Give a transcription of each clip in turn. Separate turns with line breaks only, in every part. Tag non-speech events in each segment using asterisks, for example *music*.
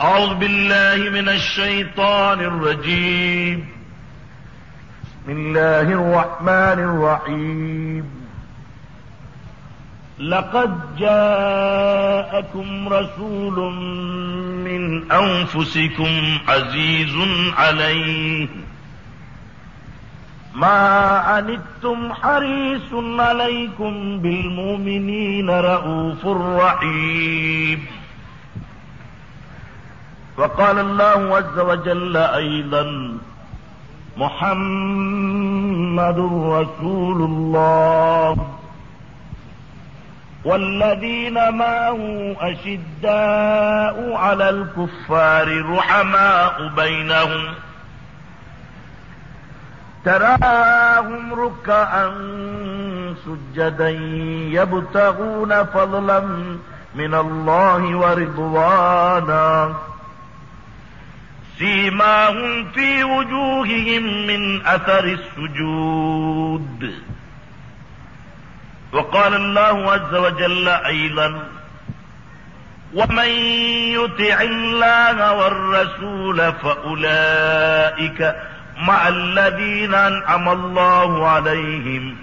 أعوذ بالله من الشيطان الرجيم بسم الله الرحمن الرحيم لقد جاءكم رسول من أنفسكم عزيز عليه ما عنتم حريص عليكم بالمؤمنين رؤوف رحيم وقال الله عز وجل أيضا محمد رسول الله والذين معه أشداء على الكفار رحماء بينهم تراهم ركعا سجدا يبتغون فضلا من الله ورضوانا سيماهم في وجوههم من أثر السجود وقال الله عز وجل أيضا ومن يطع الله والرسول فأولئك مع الذين أنعم الله عليهم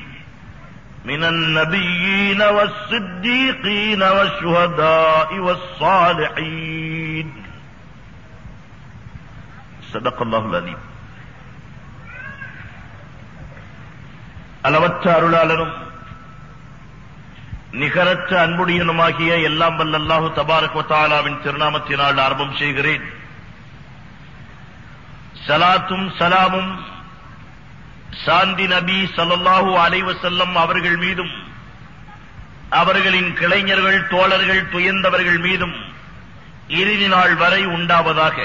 من النبيين والصديقين والشهداء والصالحين صدق الله அளவற்ற அருளாளரும் நிகரற்ற அன்புடையனுமாகிய எல்லாம் வல்லல்லாஹு தபாரக் திருநாமத்தினால் ஆரம்பம் செய்கிறேன் சலாத்தும் சலாமும் சாந்தி நபி அலைவ செல்லம் அவர்கள் மீதும் அவர்களின் கிளைஞர்கள் தோழர்கள் துயர்ந்தவர்கள் மீதும் இறுதி நாள்
வரை உண்டாவதாக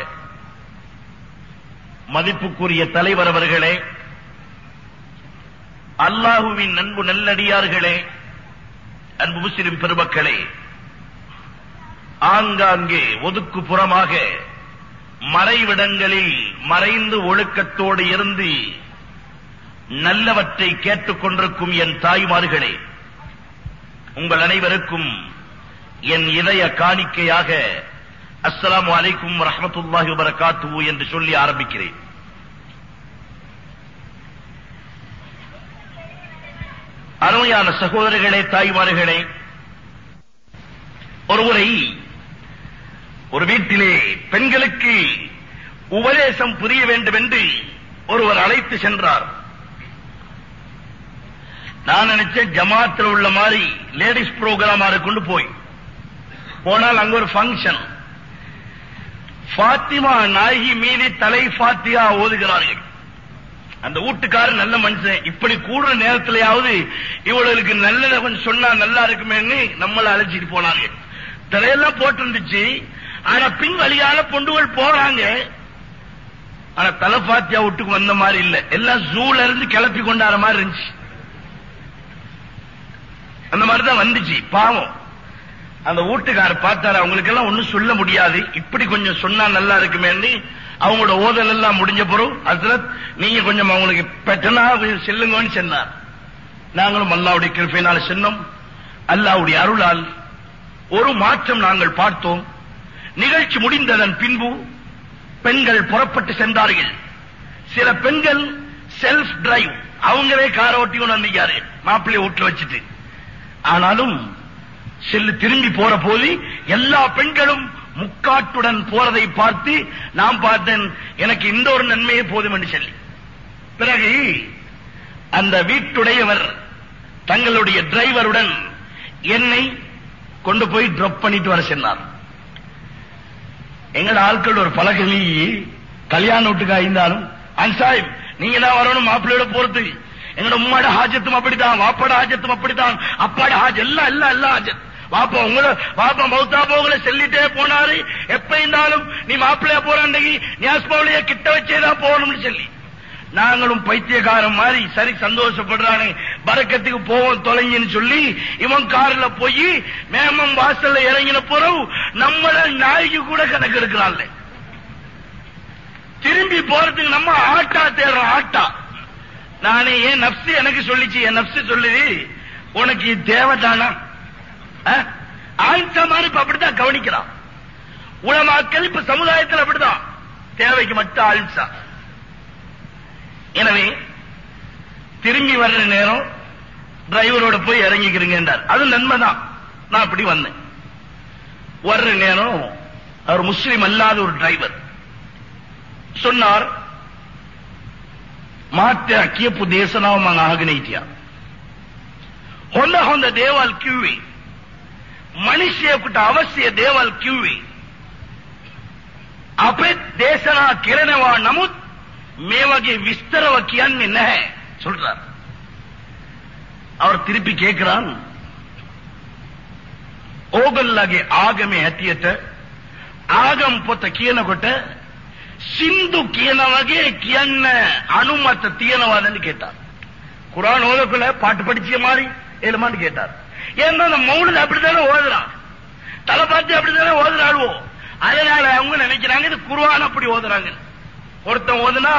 மதிப்புக்குரிய தலைவர் அவர்களே
அல்லாஹுவின் அன்பு நல்லடியார்களே அன்பு முஸ்லிம் பெருமக்களே ஆங்காங்கே ஒதுக்கு
புறமாக மறைவிடங்களில் மறைந்து ஒழுக்கத்தோடு இருந்து நல்லவற்றை கேட்டுக்கொண்டிருக்கும் என் தாய்மார்களே உங்கள் அனைவருக்கும் என் இதய காணிக்கையாக அஸ்லாம்
வலைக்கும் ரஹமத்துல்லாஹி வரகாத்துவு என்று சொல்லி ஆரம்பிக்கிறேன் அருமையான சகோதரர்களே தாய்மார்களே
ஒருமுறை ஒரு வீட்டிலே பெண்களுக்கு உபதேசம் புரிய வேண்டும் என்று ஒருவர் அழைத்து சென்றார் நான் நினைச்சேன் ஜமாத்தில் உள்ள மாதிரி லேடிஸ் ப்ரோக்ராமா கொண்டு போய் போனால் அங்க ஒரு ஃபங்க்ஷன் பாத்திமா நாயகி மீது தலை பாத்தியா ஓதுகிறார்கள் அந்த வீட்டுக்காரர் நல்ல மனுஷன் இப்படி கூடுற நேரத்திலேயாவது இவளுக்கு நல்ல சொன்னா நல்லா இருக்குமேன்னு நம்மள அழைச்சிட்டு போனாங்க தலையெல்லாம் போட்டிருந்துச்சு ஆனா பின் வழியால பொண்டுகள் போறாங்க ஆனா தலை பாத்தியா வீட்டுக்கு வந்த மாதிரி இல்ல எல்லாம் ஜூல இருந்து கிளப்பி கொண்டாட மாதிரி இருந்துச்சு அந்த மாதிரிதான் வந்துச்சு பாவம் அந்த வீட்டுக்காரர் பார்த்தாரு அவங்களுக்கு எல்லாம் ஒன்னும் சொல்ல முடியாது இப்படி கொஞ்சம் சொன்னா நல்லா இருக்குமேன்னு அவங்களோட ஓதல் எல்லாம் முடிஞ்ச பிறகு அதுல நீங்க கொஞ்சம் அவங்களுக்கு பெட்டனா கொஞ்சம் செல்லுங்கன்னு சொன்னார் நாங்களும் அல்லாவுடைய கிருப்பையினால் சென்னோம் அல்லாவுடைய அருளால் ஒரு மாற்றம் நாங்கள் பார்த்தோம் நிகழ்ச்சி முடிந்ததன் பின்பு பெண்கள் புறப்பட்டு சென்றார்கள் சில பெண்கள் செல்ஃப் டிரைவ் அவங்களே காரை ஓட்டி கொண்டு வந்திருக்காரு மாப்பிள்ளை வீட்டுல வச்சுட்டு ஆனாலும் செல்லு திரும்பி போற போது எல்லா பெண்களும் முக்காட்டுடன் போறதை பார்த்து நான் பார்த்தேன் எனக்கு இந்த ஒரு நன்மையே போதும் என்று சொல்லி பிறகு அந்த வீட்டுடையவர் தங்களுடைய டிரைவருடன் என்னை கொண்டு போய் ட்ரப் பண்ணிட்டு வர சென்றார் எங்கட ஆட்கள் ஒரு பலகலி கல்யாண வீட்டுக்கு ஐந்தாலும் அன்சாஹிப் நீங்க தான் வரணும் மாப்பிள்ளையோட போறது எங்களோட உம்மாட ஹாஜத்தும் அப்படித்தான் வாப்பாட ஹாஜத்தும் அப்படித்தான் அப்பாட ஹாஜ் எல்லாம் எல்லாம் எல்லாம் ஹாஜத் பாப்பா உங்கள பாப்பா மௌத்தா போகல சொல்லிட்டே போனாரு எப்ப இருந்தாலும் நீ மாப்பிள்ளையா போறாண்டி நீ ஆஸ்மாவிலேயே கிட்ட வச்சேதான் போகணும்னு சொல்லி நாங்களும் பைத்தியக்காரன் மாதிரி சரி சந்தோஷப்படுறானே பறக்கத்துக்கு போவோம் தொலைங்கன்னு சொல்லி இவன் கார்ல போய் மேமம் வாசல்ல இறங்கின போறவு நம்மள நாய்க்கு கூட கணக்கு இருக்கிறாள் திரும்பி போறதுக்கு நம்ம ஆட்டா தேடுறோம் ஆட்டா நானே என் நப்சு எனக்கு சொல்லிச்சு என் நப்சு சொல்லுது உனக்கு தேவைதானா ஆயிஷாமார் இப்ப அப்படித்தான் கவனிக்கிறான் உலமாக்கள் இப்ப சமுதாயத்தில் அப்படிதான் தேவைக்கு மட்டும் ஆயிஷா எனவே திரும்பி வர்ற நேரம் டிரைவரோட போய் இறங்கிக்கிறீங்க என்றார் அது நன்மைதான் நான் அப்படி வந்தேன் வர்ற நேரம் அவர் முஸ்லீம் அல்லாத ஒரு டிரைவர் சொன்னார் ಮಾತೆ ಅಕ್ಕಿಯಪ್ಪು ದೇಶನಾವ ಮಂಗ ಹಾಗನೈತಿಯ ಹೊಂದ ಹೊಂದ මිනිසෙකුට අවශ්‍ය දේවල් කිව්වේ අපේ දේශනා කරනවා නමුත් මේ වගේ විස්තරව කියන්නේ නැහැ சொல்றார் அவர் திருப்பி கேட்கிறான் ඕගල්ලගේ ආගමේ හැටියට ආගම් පොත කියනකොට සින්දු කියන වගේ කියන්න අනුමත තියනවාදன்னு கேட்டார் குரான் ஓதக்குள்ள பாட்டு படிச்சிய மாதிரி எழுமான்னு கேட்டார் ஏன்னா அந்த மௌனது அப்படித்தானே ஓதுறான் தலை பார்த்து அப்படித்தானே ஓதுறாளுவோ அதனால அவங்க நினைக்கிறாங்க இது குருவான் அப்படி ஓதுறாங்க ஒருத்தன் ஓதுனா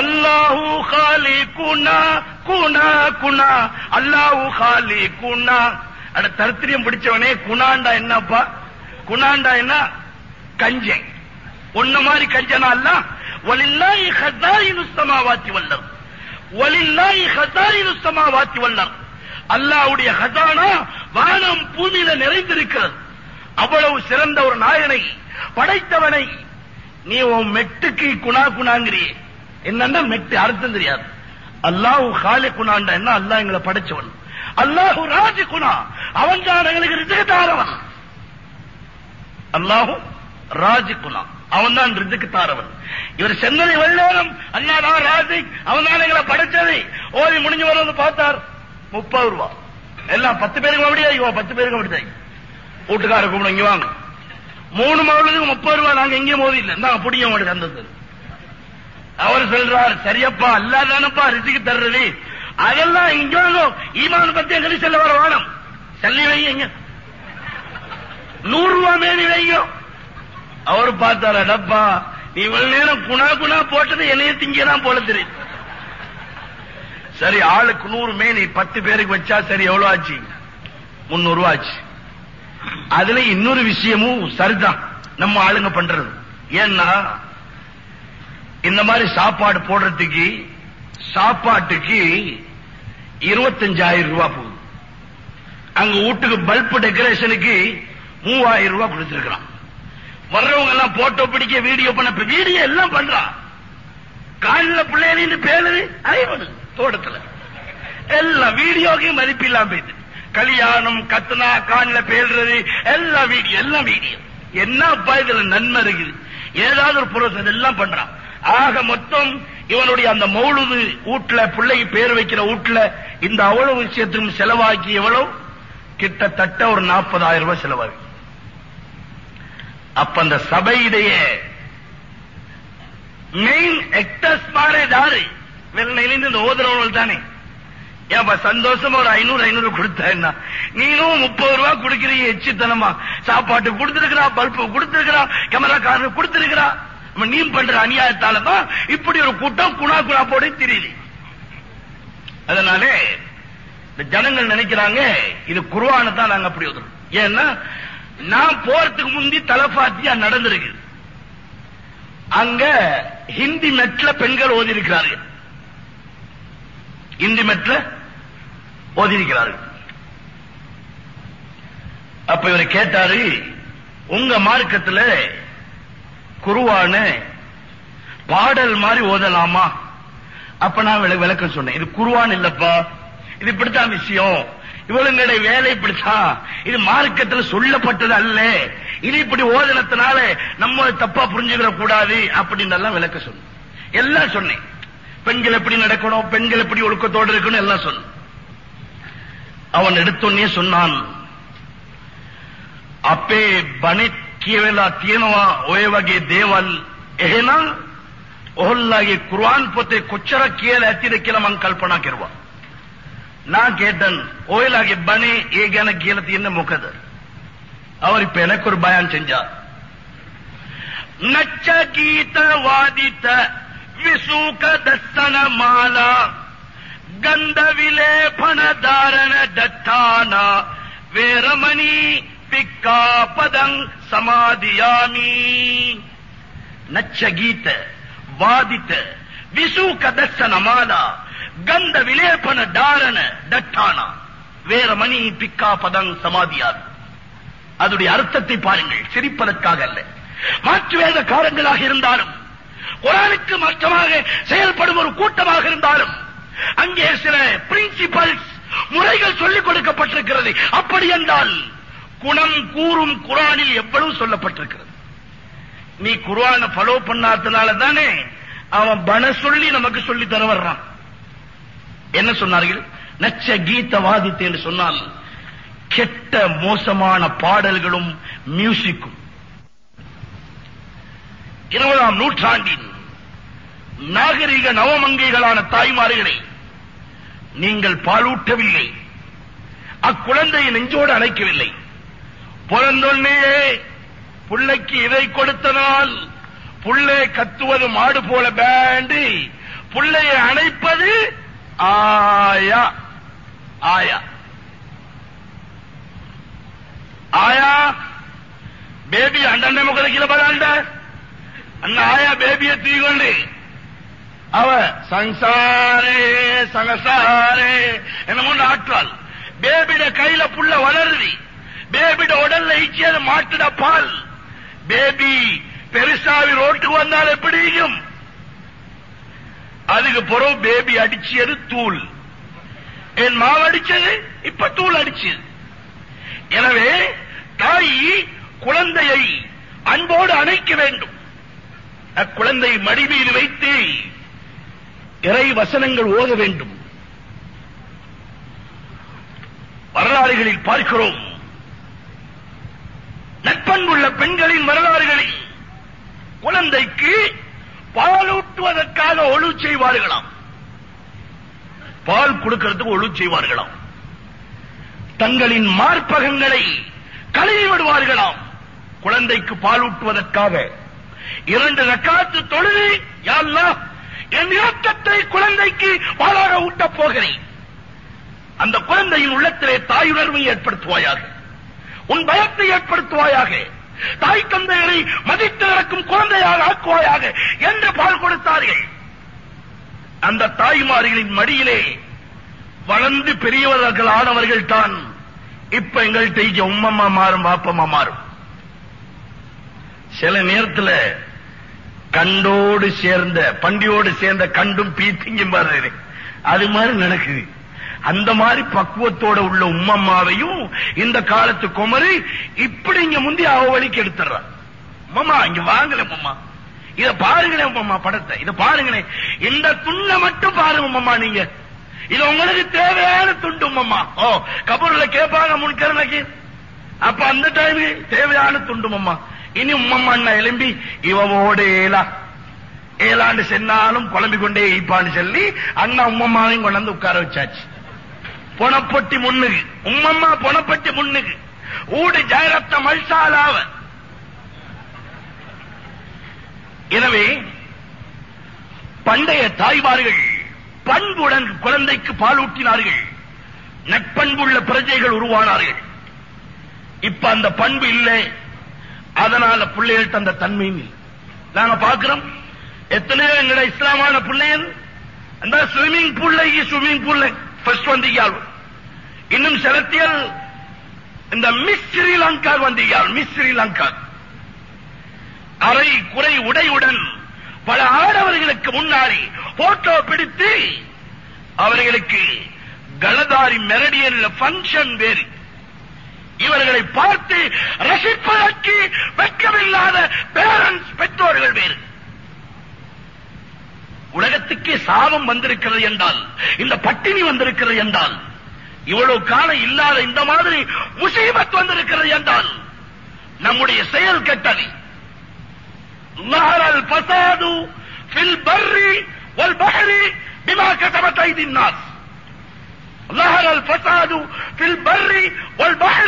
அல்லாஹூ ஹாலி குணா குணா குணா அல்லாஹூ ஹாலி குணா அட தருத்திரியம் பிடிச்சவனே குணாண்டா என்னப்பா குணாண்டா என்ன கஞ்சன் ஒன்ன மாதிரி கஞ்சனா அல்ல ஒலில்லாய் நுஸ்தமா வாத்தி வல்லம் ஒலில்லாய் நுஸ்தமா வாத்தி வல்லம் அல்லாவுடைய ஹசானா வானம் பூமியில நிறைந்திருக்கிறது அவ்வளவு சிறந்த ஒரு நாயனை படைத்தவனை நீ உன் மெட்டுக்கு குணா குணாங்கிறியே என்னன்னா மெட்டு அர்த்தம் தெரியாது அல்லாஹ் காலி குணாண்ட என்ன அல்லாஹ் எங்களை படைச்சவன் அல்லாஹு ராஜ குணா அவன் தான் எங்களுக்கு ரிசுக்கு தாரவன் ராஜ குணா அவன் தான் ரிஜுக்கு தாரவன் இவர் சென்னதி வல்லோரம் அண்ணா தான் ராஜிக் அவன் தான் எங்களை படைச்சதை ஓய் முடிஞ்சு வருவது பார்த்தார் முப்பது ரூபா எல்லாம் பத்து பேருக்கு அப்படியே பத்து பேருக்கு அப்படித்தாங்க வீட்டுக்கார கும்பிடும் இங்க வாங்க மூணு மகளுக்கு முப்பது ரூபாய் நாங்க எங்கேயும் மோதி இல்லை நான் பிடிங்க உங்களுக்கு அந்த அவர் சொல்றார் சரியப்பா அல்லாதானப்பா ரிசிக்கு தர்றது அதெல்லாம் இங்க ஈமான் பத்தி எங்க செல்ல வர வேணும் செல்லி வைங்க நூறு ரூபாய் மேலி வைங்க அவர் பார்த்தாரா டப்பா நீ இவ்வளவு நேரம் குணா குணா போட்டது என்னைய திங்கதான் போல தெரியுது சரி ஆளுக்கு நூறு மேனி பத்து பேருக்கு வச்சா சரி எவ்வளவு ஆச்சு முன்னூறு ரூபா ஆச்சு அதுல இன்னொரு விஷயமும் சரிதான் நம்ம ஆளுங்க பண்றது ஏன்னா இந்த மாதிரி சாப்பாடு போடுறதுக்கு சாப்பாட்டுக்கு இருபத்தஞ்சாயிரம் ரூபாய் போகுது அங்க வீட்டுக்கு பல்ப் டெக்கரேஷனுக்கு மூவாயிரம் ரூபாய் கொடுத்திருக்கிறான் வர்றவங்க எல்லாம் போட்டோ பிடிக்க வீடியோ பண்ண வீடியோ எல்லாம் பண்றான் காலில் பிள்ளைகளின் பேரு அறிவுடு தோட்டத்துல எல்லாம் வீடியோக்கு மதிப்பு இல்லாம போயிடுது கல்யாணம் கத்துனா காணில பேல்றது எல்லாம் வீடியோ எல்லாம் வீடியோ என்ன அப்பா இதுல நன்மை இருக்குது ஏதாவது ஒரு புரோசம் எல்லாம் பண்றான் ஆக மொத்தம் இவனுடைய அந்த மௌழுது வீட்டுல பிள்ளைக்கு பேர் வைக்கிற வீட்டுல இந்த அவ்வளவு விஷயத்திலும் செலவாக்கி எவ்வளவு கிட்டத்தட்ட ஒரு நாற்பதாயிரம் ரூபாய் செலவாகி அப்ப அந்த சபையிடையே மெயின் எக்டஸ்மாரே யாரு வெள்ளையிலிருந்து இந்த ஓதுறவர்கள் தானே ஏப்பா சந்தோஷமா ஒரு ஐநூறு ஐநூறு கொடுத்தா நீனும் முப்பது ரூபா குடுக்கிறீ எச்சித்தனமா சாப்பாட்டு கொடுத்திருக்கிறா பல்பு கொடுத்திருக்கிறா கேமரா காரு கொடுத்திருக்கிறா நீ பண்ற அநியாயத்தாலதான் இப்படி ஒரு கூட்டம் குணா குணா போட தெரியுது அதனாலே இந்த ஜனங்கள் நினைக்கிறாங்க இது குருவான தான் நாங்க அப்படி ஒதுறோம் ஏன்னா நான் போறதுக்கு முந்தி தலபாத்தியா நடந்திருக்கு அங்க ஹிந்தி மெட்ல பெண்கள் ஓதி இருக்கிறார்கள் இந்தி மெட்ல ஓதியிருக்கிறார்கள் அப்ப இவர் கேட்டாரு உங்க மார்க்கத்துல குருவானு பாடல் மாதிரி ஓதலாமா அப்ப நான் விளக்கம் சொன்னேன் இது குருவான் இல்லப்பா இது இப்படித்தான் விஷயம் இவளுங்களுடைய வேலை இப்படித்தான் இது மார்க்கத்தில் சொல்லப்பட்டது அல்ல இது இப்படி ஓதனத்தினால நம்ம தப்பா புரிஞ்சுக்கிற கூடாது அப்படின்னு எல்லாம் விளக்க சொன்னேன் எல்லாம் சொன்னேன் பெண்கள் எப்படி நடக்கணும் பெண்கள் எப்படி ஒழுக்கத்தோடு இருக்கணும் எல்லாம் சொன்ன அவன் எடுத்தோன்னே சொன்னான் අපේ බණෙත් කියවලා තියෙනවා ඔය වගේ දේවල් එහෙනම් ඔහොල්ලාගේ කුර්ආන් පොතේ කොච්චර කියලා ඇතිද කියලා මං කල්පනා කරුවා. நான் கேட்டேன் ஓயிலாகி பணி ஏ கன கீழ தீர்ன முகது அவர் இப்ப எனக்கு ஒரு பயான் செஞ்சா நச்ச கீத வாதித்த விசூக தத்தன மாலா கந்தவிலே பணதாரண தத்தானா வேரமணி பிக்கா பதங் சமாதியாமி கீத வாதித்த விசூக தத்தன மாலா கந்த விலேபன தாரண தட்டானா வேரமணி பிக்கா பதங் சமாதியாமி அதனுடைய அர்த்தத்தை பாருங்கள் சிரிப்பதற்காக அல்ல மாற்று வேத காரங்களாக இருந்தாலும் குரானுக்கு மாற்றமாக செயல்படும் ஒரு கூட்டமாக இருந்தாலும் அங்கே சில பிரின்சிபல்ஸ் முறைகள் சொல்லிக் கொடுக்கப்பட்டிருக்கிறது அப்படி என்றால் குணம் கூறும் குரானில் எவ்வளவு சொல்லப்பட்டிருக்கிறது நீ குரான ஃபாலோ பண்ணாதனால தானே அவன் பண சொல்லி நமக்கு சொல்லி தர வர்றான் என்ன சொன்னார்கள் நச்ச கீத வாதித்தேன்னு சொன்னால் கெட்ட மோசமான பாடல்களும் மியூசிக்கும் இருபதாம் நூற்றாண்டின் நாகரிக நவமங்கைகளான தாய்மார்களை நீங்கள் பாலூட்டவில்லை அக்குழந்தையை நெஞ்சோடு அழைக்கவில்லை பிறந்தொன்னே புள்ளைக்கு இதை கொடுத்தனால் புள்ளே கத்துவது மாடு போல பேண்டு புள்ளையை அணைப்பது ஆயா ஆயா ஆயா பேபி அண்டன்னை முகல கிளம்பலாண்ட அண்ணா ஆயா பேபியை தீகொண்டு அவ சங்சாரே சங்கசாரே என்ன ஆற்றாள் பேபிட கையில புள்ள வளருதி பேபிட உடல்ல ஈச்சியது மாட்டுட பால் பேபி பெருசாவி ரோட்டுக்கு வந்தால் எப்படியும் அதுக்கு பிறகு பேபி அடிச்சது தூள் என் மாவு அடிச்சது இப்ப தூள் அடிச்சது எனவே தாய் குழந்தையை அன்போடு அணைக்க வேண்டும் அக்குழந்தை மடிமீது வைத்து இறை வசனங்கள் ஓத வேண்டும் வரலாறுகளில் பார்க்கிறோம் நட்பண்புள்ள பெண்களின் வரலாறுகளை குழந்தைக்கு பாலூட்டுவதற்காக ஒழு செய்வார்களாம் பால் கொடுக்கிறதுக்கு ஒழு செய்வார்களாம் தங்களின் மார்பகங்களை கழுவி விடுவார்களாம் குழந்தைக்கு பாலூட்டுவதற்காக இரண்டு ரக்காத்து தொழுது யாழ்லாம் என் இரக்கத்தை குழந்தைக்கு வாழாக ஊட்டப் போகிறேன் அந்த குழந்தையின் உள்ளத்திலே தாயுணர்வை ஏற்படுத்துவாயாக உன் பயத்தை ஏற்படுத்துவாயாக தாய் தந்தைகளை மதித்து நடக்கும் குழந்தையாக ஆக்குவாயாக என்று பால் கொடுத்தார்கள் அந்த தாய்மார்களின் மடியிலே வளர்ந்து பெரியவர்கள் ஆனவர்கள் தான் இப்ப எங்கள்கிட்ட உம்மம்மா மாறும் பாப்பம்மா மாறும் சில நேரத்தில் கண்டோடு சேர்ந்த பண்டியோடு சேர்ந்த கண்டும் பீத்திங்கும் பாரு அது மாதிரி நடக்குது அந்த மாதிரி பக்குவத்தோட உள்ள உம்மம்மாவையும் இந்த காலத்து குமரி இப்படி இங்க முந்தி அவ வழிக்கு எடுத்துறான் மாமா இங்க வாங்கல மாமா இத பாருங்களேன் மாமா படத்தை இத பாருங்களேன் இந்த துண்ணை மட்டும் பாருங்க மாமா நீங்க இது உங்களுக்கு தேவையான துண்டு மாமா ஓ கபூர்ல கேட்பாங்க முன்கர் அப்ப அந்த டைம் தேவையான துண்டு மாமா இனி உம்மம்மண்ண எலும்பி இவவோடு ஏலா ஏலாண்டு சென்னாலும் குழம்பி கொண்டே இப்பான்னு சொல்லி அண்ணா உம்மம்மாவையும் கொண்டு வந்து உட்கார வச்சாச்சு புனப்பட்டி முன்னுக்கு உம்மம்மா புனப்பட்டி முன்னுக்கு ஊடு ஜெயரத்த மல்சாலாவ எனவே பண்டைய தாய்மார்கள் பண்புடன் குழந்தைக்கு பாலூட்டினார்கள் நட்பண்புள்ள பிரஜைகள் உருவானார்கள் இப்ப அந்த பண்பு இல்லை அதனால பிள்ளைகள்ட்ட அந்த தன்மையும் இல்லை நாங்க பாக்குறோம் எத்தனையோ எங்கட இஸ்லாமான பிள்ளைகள் அந்த ஸ்விம்மிங் பூல்ல ஸ்விமிங் பூல்ல ஃபர்ஸ்ட் வந்து இன்னும் செலத்தியல் இந்த மிஸ் ஸ்ரீலங்கா வந்து மிஸ் ஸ்ரீலங்கா அரை குறை உடையுடன் பல ஆடவர்களுக்கு முன்னாடி போட்டோ பிடித்து அவர்களுக்கு கலதாரி மெரடியன்ல பங்கன் வேறு இவர்களை பார்த்து ரசிப்பதற்கு வெட்கமில்லாத பேரண்ட்ஸ் பெற்றோர்கள் வேறு உலகத்துக்கு சாபம் வந்திருக்கிறது என்றால் இந்த பட்டினி வந்திருக்கிறது என்றால் இவ்வளவு காலம் இல்லாத இந்த மாதிரி முசீபத் வந்திருக்கிறது என்றால் நம்முடைய செயல் கெட்டது பசாது பில் பர்ரி ஒல் பஹரி பிமா கசபத் ஐதின் ظهر الفساد في البر والبحر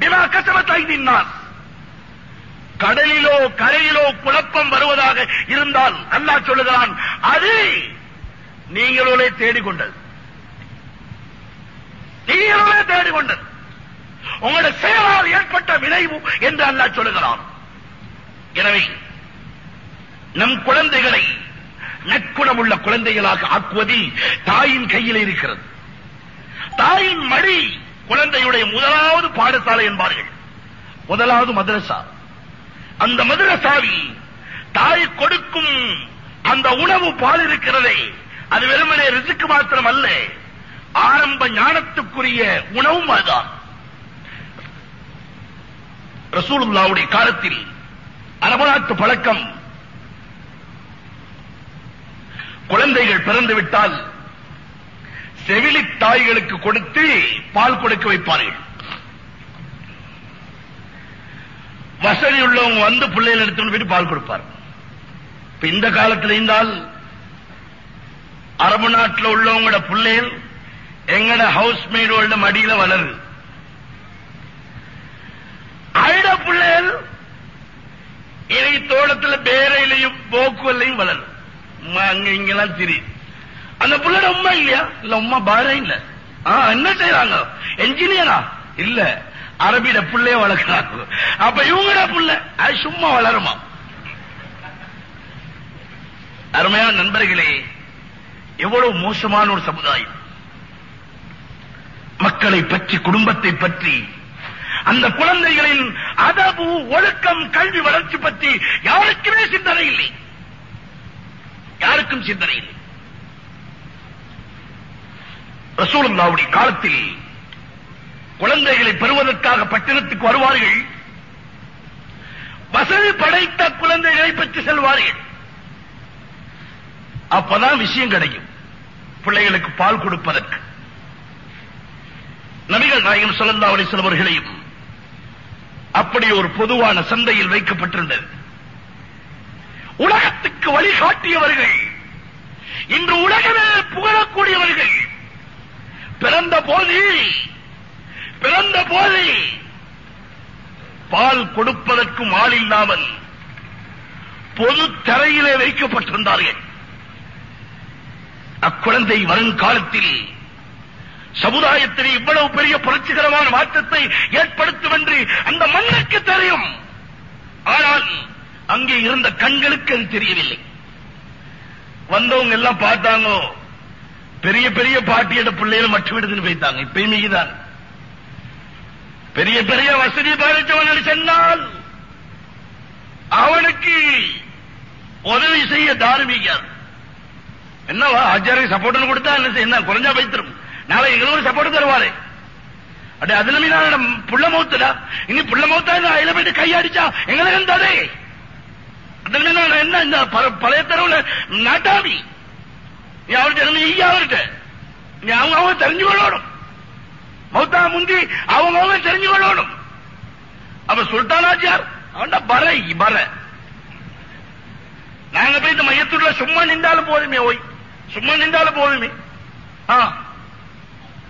بما كسبت ايدي الناس கடலிலோ கரையிலோ குழப்பம் வருவதாக இருந்தால் அல்லாஹ் சொல்லுகிறான் அது நீங்களோட தேடிக்கொண்டது நீங்களோட தேடிக்கொண்டது உங்களோட செயலால் ஏற்பட்ட விளைவு என்று அல்லாஹ் சொல்லுகிறான் எனவே நம் குழந்தைகளை நற்குணம் உள்ள குழந்தைகளாக ஆக்குவதில் தாயின் கையில் இருக்கிறது தாயின் மடி குழந்தையுடைய முதலாவது பாடசாலை என்பார்கள் முதலாவது மதரசா அந்த மதரசாவில் தாய் கொடுக்கும் அந்த உணவு பால் இருக்கிறதே அது வெறுமனே ரிசுக்கு மாத்திரம் அல்ல ஆரம்ப ஞானத்துக்குரிய உணவும் அதுதான் ரசூலுல்லாவுடைய காலத்தில் அரபநாட்டு பழக்கம் குழந்தைகள் பிறந்துவிட்டால் செவிலி தாய்களுக்கு கொடுத்து பால் கொடுக்க வைப்பார்கள் வசதி உள்ளவங்க வந்து பிள்ளைகள் எடுத்துட்டு போயிட்டு பால் கொடுப்பார் இப்ப இந்த காலத்தில் இருந்தால் அரபு நாட்டில் உள்ளவங்களோட பிள்ளைகள் எங்கட ஹவுஸ் மேடோட மடியில வளரு அழுத பிள்ளைகள் இனி தோட்டத்தில் பேரையிலையும் போக்குவல்லையும் வளரும் அங்க இங்கெல்லாம் தெரியும் அந்த புள்ளோட உமா இல்லையா இல்ல உமா இல்ல என்ன செய்யறாங்க என்ஜினியரா இல்ல அரபியில புள்ளைய வளர்க்கிறாங்க அப்ப இவங்கட புள்ள அது சும்மா வளருமா அருமையான நண்பர்களே எவ்வளவு மோசமான ஒரு சமுதாயம் மக்களை பற்றி குடும்பத்தை பற்றி அந்த குழந்தைகளின் அதபு ஒழுக்கம் கல்வி வளர்ச்சி பற்றி யாருக்குமே சிந்தனை இல்லை யாருக்கும் சிந்தனை இல்லை ரசூலுல்லாவுடைய காலத்தில் குழந்தைகளை பெறுவதற்காக பட்டினத்துக்கு வருவார்கள் வசதி படைத்த குழந்தைகளை பெற்று செல்வார்கள் அப்பதான் விஷயம் கிடைக்கும் பிள்ளைகளுக்கு பால் கொடுப்பதற்கு நபிகள் நாயகம் சொல்லந்தா அலி செல்வர்களையும் அப்படி ஒரு பொதுவான சந்தையில் வைக்கப்பட்டிருந்தது உலகத்துக்கு வழிகாட்டியவர்கள் இன்று உலகமே புகழக்கூடியவர்கள் பிறந்த போது பிறந்த போது பால் கொடுப்பதற்கும் ஆள் இல்லாமல் பொது தரையிலே வைக்கப்பட்டிருந்தார்கள் அக்குழந்தை வருங்காலத்தில் சமுதாயத்திலே இவ்வளவு பெரிய புரட்சிகரமான மாற்றத்தை ஏற்படுத்தும் என்று அந்த மண்ணுக்கு தெரியும் ஆனால் அங்கே இருந்த கண்களுக்கு அது தெரியவில்லை வந்தவங்க எல்லாம் பார்த்தாங்க பெரிய பெரிய பாட்டியோட பிள்ளைகள் மட்டும் எடுத்துன்னு போய்த்தாங்க இப்பயும் மிகிதான் பெரிய பெரிய வசதி பாதித்தவன் சென்றால் அவனுக்கு உதவி செய்ய தார்மீகார் என்னவா ஆச்சாரிய சப்போர்ட் கொடுத்தா என்ன செய்ய குறைஞ்சா வைத்திரும் நாளை எங்களுக்கு சப்போர்ட் தருவாரு அப்படி அதுல நான் புள்ள மௌத்துடா இனி புள்ள மௌத்தா அதுல போயிட்டு கையாடிச்சா எங்களுக்கு தடை அதுல நான் என்ன இந்த பழைய தரவுல நாட்டாமி நீ அவர்கிட்ட இருந்து நீ அவர்கிட்ட நீ அவங்க அவங்க தெரிஞ்சு கொள்ளணும் மௌத்தா முந்தி அவங்க அவங்க தெரிஞ்சு கொள்ளணும் அப்ப சுல்தானாஜியார் அவன் பர பர நாங்க போய் இந்த மையத்துள்ள சும்மா நின்றாலும் போதுமே ஓய் சும்மா நின்றாலும் போதுமே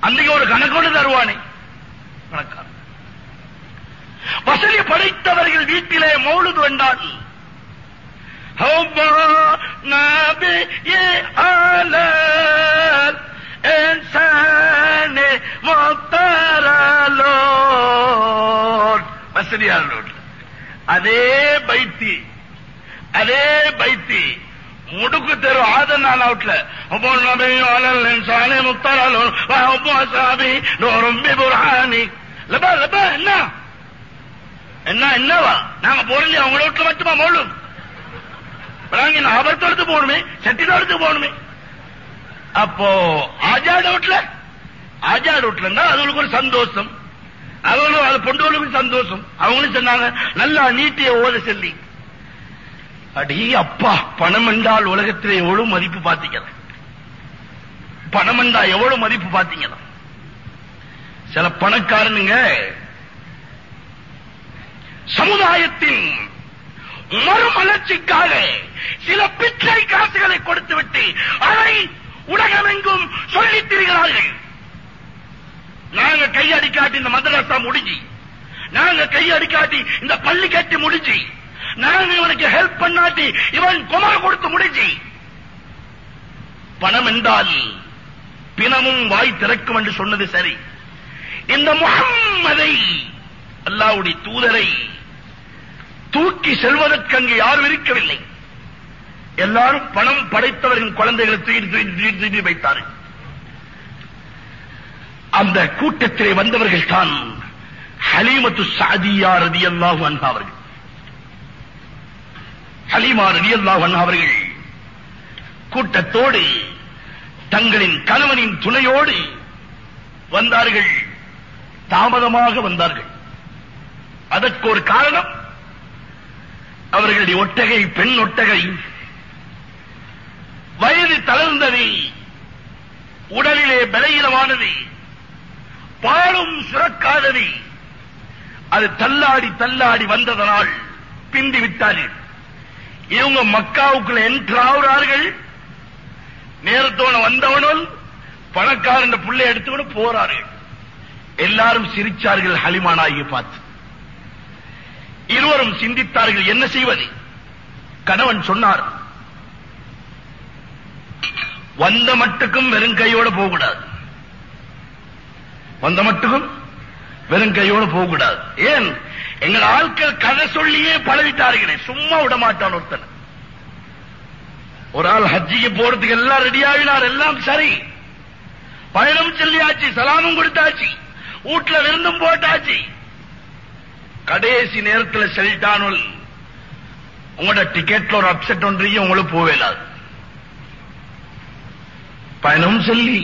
அன்னைக்கு ஒரு கணக்கோடு தருவானே வணக்கம் வசதி படைத்தவர்கள் வீட்டிலே மௌலுது வந்தான் Havvana bi'i alel insani முத்தரலோன் வசதியார் நூல் அதே பைத்தி அதே பைத்தி முடுக்கு தெரு ஆதன் நாளாவுட்ல ஒவ்வொரு நபியும் அலல் இன்சானி முத்தரலோன் ஒவ்வொரு சாபி நோரும் பிபுரானி லபா லபா என்ன என்ன என்னவா நாங்க போறது அவங்கள வீட்டுல மட்டுமா மோளும் பிராங்கின் நாங்க ஆபரத்தோடு போகணுமே செட்டினோடு போகணுமே அப்போ ஆஜா டவுட்ல ஆஜா டவுட்ல இருந்தா அவங்களுக்கு ஒரு சந்தோஷம் அவங்களும் அது பொண்டவர்களுக்கு சந்தோஷம் அவங்களும் சொன்னாங்க நல்லா நீட்டிய ஓத செல்லி அடி அப்பா பணம் என்றால் உலகத்தில் எவ்வளவு மதிப்பு பாத்தீங்களா பணம் என்றா எவ்வளவு மதிப்பு பாத்தீங்களா சில பணக்காரனுங்க சமுதாயத்தின் மறுமலர்ச்சிக்காக சில பிச்சை காசுகளை கொடுத்துவிட்டு அதை உலகமெங்கும் சொல்லித் திரிகிறார்கள் நாங்க கையடிக்காட்டி இந்த மதரசா முடிஞ்சு நாங்க கையடிக்காட்டி இந்த பள்ளி கட்டி முடிஞ்சு நாங்க இவனுக்கு ஹெல்ப் பண்ணாட்டி இவன் குமர கொடுத்து முடிஞ்சு பணம் என்றால் பிணமும் வாய் திறக்கும் என்று சொன்னது சரி இந்த முகம்மதை அல்லாவுடைய தூதரை தூக்கி செல்வதற்கு அங்கு யாரும் இருக்கவில்லை எல்லாரும் பணம் படைத்தவர்களின் குழந்தைகளை தூக்கி தூக்கி தூக்கி வைத்தார்கள் அந்த கூட்டத்திலே வந்தவர்கள் தான் ஹலீமத்து சாதியா ரதி அல்லாஹ் அவர்கள் ஹலீமா ரதி அல்லாஹ் அவர்கள் கூட்டத்தோடு தங்களின் கணவனின் துணையோடு வந்தார்கள் தாமதமாக வந்தார்கள் அதற்கு ஒரு காரணம் அவர்களுடைய ஒட்டகை பெண் ஒட்டகை வயது தளர்ந்தது உடலிலே பலகீனமானது பாலும் சுரக்காதது அது தள்ளாடி தள்ளாடி வந்ததனால் பிந்தி விட்டார்கள் இவங்க மக்காவுக்குள்ள என்றாவுறார்கள் நேரத்தோட வந்தவனும் பணக்காரன் பிள்ளை எடுத்துக்கொண்டு போறார்கள் எல்லாரும் சிரிச்சார்கள் ஹலிமானாகி பார்த்து இருவரும் சிந்தித்தார்கள் என்ன செய்வது கணவன் சொன்னார் வந்த மட்டுக்கும் வெறும் கையோடு போகக்கூடாது வந்த மட்டுக்கும் வெறும் கையோடு போகக்கூடாது ஏன் எங்கள் ஆட்கள் கதை சொல்லியே பழகிட்டார்களே சும்மா விட மாட்டான் ஒருத்தன் ஒரு ஆள் ஹஜ்ஜிக்கு போறதுக்கு எல்லாம் ரெடி ஆகினார் எல்லாம் சரி பயணம் சொல்லியாச்சு சலாமும் கொடுத்தாச்சு வீட்டுல விருந்தும் போட்டாச்சு கடைசி நேரத்தில் செல்டானுள் உங்களோட டிக்கெட்ல ஒரு அப்செட் ஒன்றையும் உங்களுக்கு போவேலாது பயணம் சொல்லி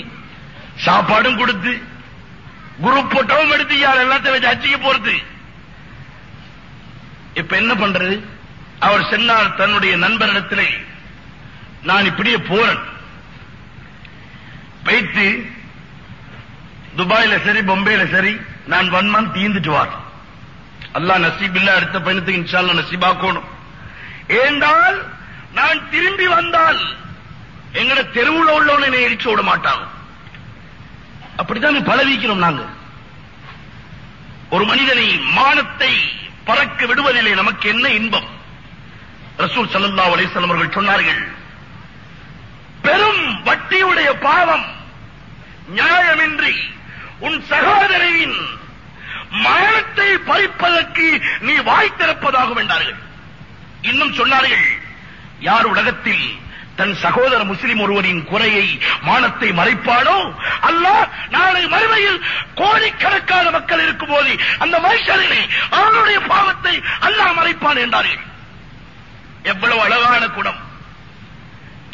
சாப்பாடும் கொடுத்து குரூப் போட்டவும் எடுத்து யார் எல்லாத்தையும் வச்சு போறது இப்ப என்ன பண்றது அவர் சென்னால் தன்னுடைய நண்பரிடத்தில் நான் இப்படியே போறேன் வைத்து துபாயில சரி பம்பேல சரி நான் ஒன் மந்த் தீந்துட்டு வரேன் அல்லாஹ் இல்ல அடுத்த பயணத்துக்கு இன்ஷால்ல நசீபாக்கணும் ஏந்தால் நான் திரும்பி வந்தால் எங்கட தெருவுல உள்ளவன் என்னை எரிச்சு விட மாட்டாங்க அப்படித்தான் பழவிக்கிறோம் நாங்க ஒரு மனிதனை மானத்தை பறக்க விடுவதில்லை நமக்கு என்ன இன்பம் ரசூல் சல்லா அலிசல்லம் அவர்கள் சொன்னார்கள் பெரும் வட்டியுடைய பாவம் நியாயமின்றி உன் சகோதரியின் மரணத்தை பறிப்பதற்கு நீ வாய் திறப்பதாகும் என்றார்கள் இன்னும் சொன்னார்கள் யார் உலகத்தில் தன் சகோதர முஸ்லிம் ஒருவரின் குறையை மானத்தை மறைப்பானோ அல்ல நாளை மறுமையில் கோடிக்கணக்கான மக்கள் இருக்கும் போது அந்த மனுஷரிலே அவனுடைய பாவத்தை அல்லாஹ் மறைப்பான் என்றார்கள் எவ்வளவு அழகான குணம்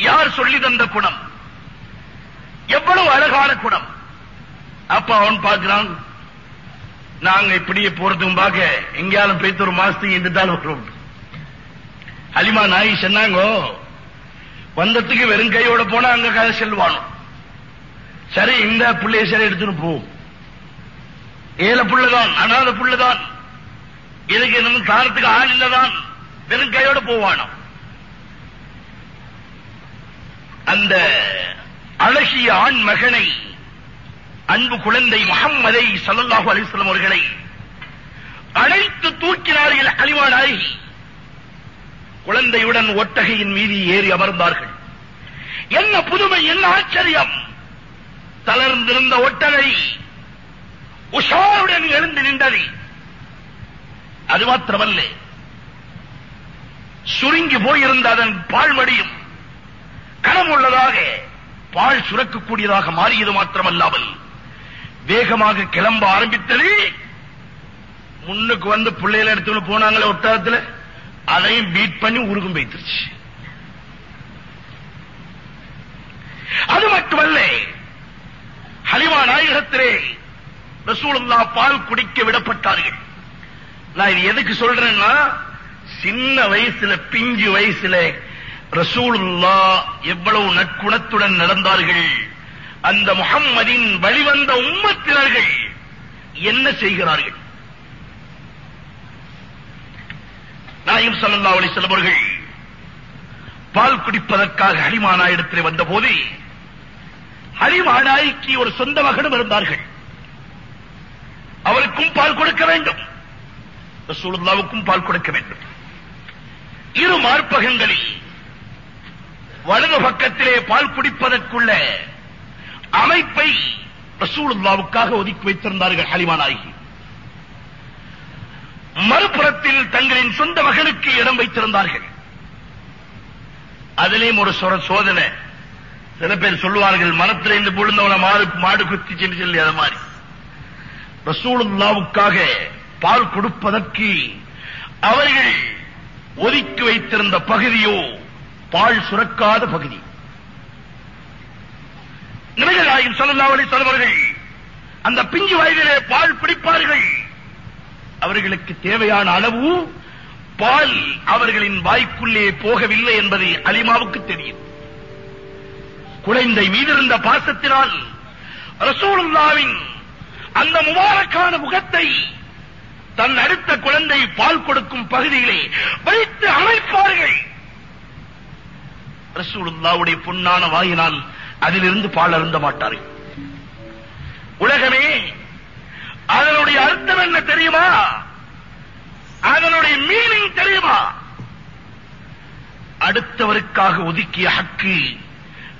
யார் சொல்லி தந்த குணம் எவ்வளவு அழகான குணம் அப்ப அவன் பார்க்கிறான் நாங்க இப்படியே போறதுக்கு பாக்க எங்கேயாலும் போய்த்து ஒரு மாசத்துக்கு இந்த வரும் அலிமா நாயி சொன்னாங்கோ வந்தத்துக்கு வெறும் கையோட போனா அங்க கதை செல்வானோ சரி இந்த பிள்ளைய சரி எடுத்துட்டு போவோம் ஏல புள்ளதான் அனாத புள்ளதான் இதுக்கு என்ன தாரத்துக்கு ஆள் இல்லதான் வெறும் கையோட போவானோ அந்த அழகிய ஆண் மகனை அன்பு குழந்தை முகம்மதை சல்லாஹூ அலிஸ்லம் அவர்களை அழைத்து தூக்கினார்கள் அழிவானாகி குழந்தையுடன் ஒட்டகையின் மீது ஏறி அமர்ந்தார்கள் என்ன புதுமை என்ன ஆச்சரியம் தளர்ந்திருந்த ஒட்டகை உஷாருடன் எழுந்து நின்றது அது மாத்திரமல்ல சுருங்கி போயிருந்த அதன் பால் மடியும் கனமுள்ளதாக பால் சுரக்கக்கூடியதாக மாறியது மாத்திரமல்லாமல் வேகமாக கிளம்ப ஆரம்பித்தது முன்னுக்கு வந்து பிள்ளைகள் எடுத்துக்கொண்டு போனாங்களே ஒட்டகத்தில் அதையும் பீட் பண்ணி உருகும் வைத்துருச்சு அது மட்டுமல்ல ஹலிமா நாயகத்திலே ரசூலுல்லா பால் குடிக்க விடப்பட்டார்கள் நான் இது எதுக்கு சொல்றேன்னா சின்ன வயசுல பிஞ்சு வயசுல ரசூலுல்லா எவ்வளவு நற்குணத்துடன் நடந்தார்கள் அந்த முகம்மதின் வழிவந்த உம்மத்தினர்கள் என்ன செய்கிறார்கள் நாயும் சல்லா அலி செல்பவர்கள் பால் குடிப்பதற்காக ஹரிமானா இடத்தில் வந்தபோது ஹரிமானாய்க்கு ஒரு சொந்த மகனும் இருந்தார்கள் அவருக்கும் பால் கொடுக்க வேண்டும் ரசூலுல்லாவுக்கும் பால் கொடுக்க வேண்டும் இரு மார்பகங்களில் வலது பக்கத்திலே பால் குடிப்பதற்குள்ள அமைப்பை ரசூலுல்லாவுக்காக ஒதுக்கி வைத்திருந்தார்கள் ஹலிமா நாயகி மறுபுறத்தில் தங்களின் சொந்த மகனுக்கு இடம் வைத்திருந்தார்கள் அதிலேயும் ஒரு சொர சோதனை சில பேர் சொல்லுவார்கள் மனத்தில் இருந்து விழுந்தவன மாடு மாடு குத்தி சென்று சொல்லி அது மாதிரி ரசூலுல்லாவுக்காக பால் கொடுப்பதற்கு அவர்கள் ஒதுக்கி வைத்திருந்த பகுதியோ பால் சுரக்காத பகுதி நபிகள் நாயகம் சல்லா அந்த பிஞ்சு வயதிலே பால் பிடிப்பார்கள் அவர்களுக்கு தேவையான அளவு பால் அவர்களின் வாய்க்குள்ளே போகவில்லை என்பதை அலிமாவுக்கு தெரியும் குழந்தை மீதிருந்த பாசத்தினால் ரசூலுல்லாவின் அந்த முபாரக்கான முகத்தை தன் அடுத்த குழந்தை பால் கொடுக்கும் பகுதியிலே வைத்து அமைப்பார்கள் ரசூலுல்லாவுடைய பொன்னான வாயினால் அதிலிருந்து பால் அருந்த மாட்டார்கள் உலகமே அதனுடைய அர்த்தம் என்ன தெரியுமா அதனுடைய மீனிங் தெரியுமா அடுத்தவருக்காக ஒதுக்கிய ஹக்கு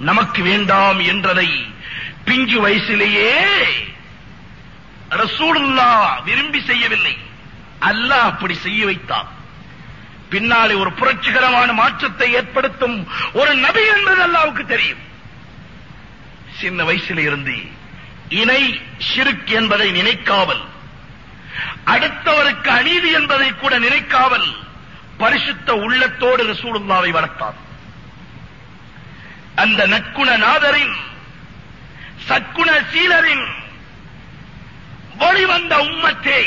நமக்கு வேண்டாம் என்றதை பிஞ்சு வயசிலேயே ரசூலுல்லா விரும்பி செய்யவில்லை அல்ல அப்படி செய்ய வைத்தார் பின்னாலே ஒரு புரட்சிகரமான மாற்றத்தை ஏற்படுத்தும் ஒரு நபி என்பது அல்லாவுக்கு தெரியும் சின்ன வயசுல இருந்து இணை சிறுக் என்பதை நினைக்காவல் அடுத்தவருக்கு அநீதி என்பதை கூட நினைக்காவல் பரிசுத்த உள்ளத்தோடு ரசூலுல்லாவை வளர்த்தார் அந்த நற்குண நாதரின் சற்குண சீலரின் வழிவந்த உம்மத்தே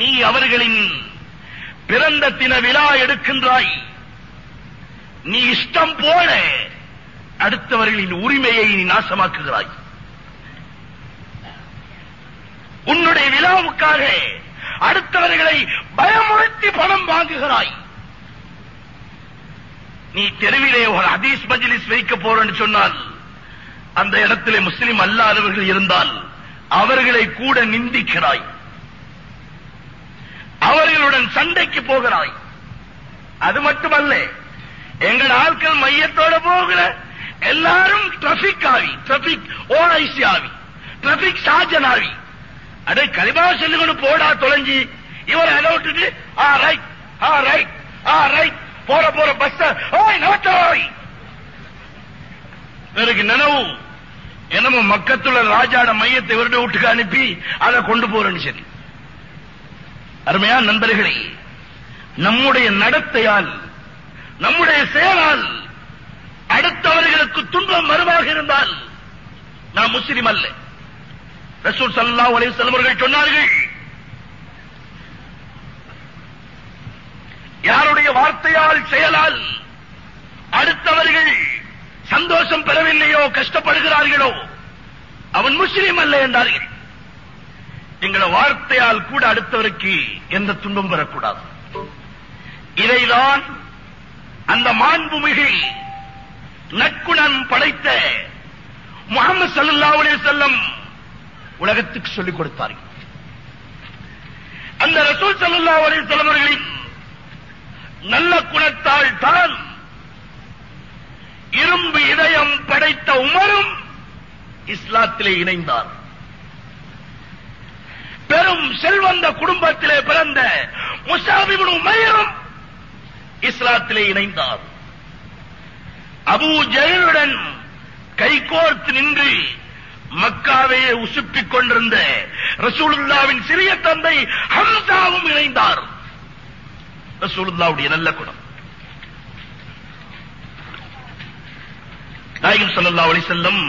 நீ அவர்களின் பிறந்த தின விழா எடுக்கின்றாய் நீ இஷ்டம் போல அடுத்தவர்களின் உரிமையை நீ நாசமாக்குகிறாய் உன்னுடைய விழாவுக்காக அடுத்தவர்களை பயமுறுத்தி பணம் வாங்குகிறாய் நீ தெருவிலே ஒரு ஹதீஸ் மஜிலிஸ் வைக்க போறன்னு சொன்னால் அந்த இடத்திலே முஸ்லிம் அல்லாதவர்கள் இருந்தால் அவர்களை கூட நிந்திக்கிறாய் அவர்களுடன் சண்டைக்கு போகிறாய் அது மட்டுமல்ல எங்கள் ஆட்கள் மையத்தோட போகிற எல்லாரும் டிராபிக் ஆவி டிராபிக் ஓஐசி ஆவி டிராபிக் சாஜன் ஆவி அடே கலிபா சொல்லுங்கன்னு போடா தொலைஞ்சி இவர் அதை விட்டுட்டு ஆ ரைட் ஆ ரைட் ஆ ரைட் போற போற பஸ் ஓய் நவத்தோய் பிறகு நினைவு என்னமோ மக்கத்துள்ள ராஜாட மையத்தை இவருடைய வீட்டுக்கு அனுப்பி அதை கொண்டு போறேன்னு சரி அருமையான நண்பர்களே நம்முடைய நடத்தையால் நம்முடைய செயலால் அடுத்தவர்களுக்கு துன்பம் வருவாக இருந்தால் நான் முஸ்லிம் அல்ல ரசூல் சல்லா ஒரே செல்வர்கள் சொன்னார்கள் யாருடைய வார்த்தையால் செயலால் அடுத்தவர்கள் சந்தோஷம் பெறவில்லையோ கஷ்டப்படுகிறார்களோ அவன் முஸ்லீம் அல்ல என்றார்கள் எங்கள வார்த்தையால் கூட அடுத்தவருக்கு எந்த துன்பம் பெறக்கூடாது இதைதான் அந்த மாண்புமிகை நற்குணம் படைத்த முகமது சல்லுல்லாவுடைய செல்லம் உலகத்துக்கு சொல்லிக் கொடுத்தார்கள் அந்த ரசூல் சல்லுல்லா அலே செல்லவர்களின் நல்ல குணத்தால் தான் இரும்பு இதயம் படைத்த உமரும் இஸ்லாத்திலே இணைந்தார் பெரும் செல்வந்த குடும்பத்திலே பிறந்த முசாபிபின் உமையரும் இஸ்லாத்திலே இணைந்தார் அபு ஜெயலுடன் கைகோர்த்து நின்று மக்காவையே உசுப்பிக் கொண்டிருந்த ரசூலுல்லாவின் சிறிய தந்தை ஹம்சாவும் இணைந்தார் ரசூலுல்லாவுடைய நல்ல குணம் நாயகம் சல்லா அலி செல்லம்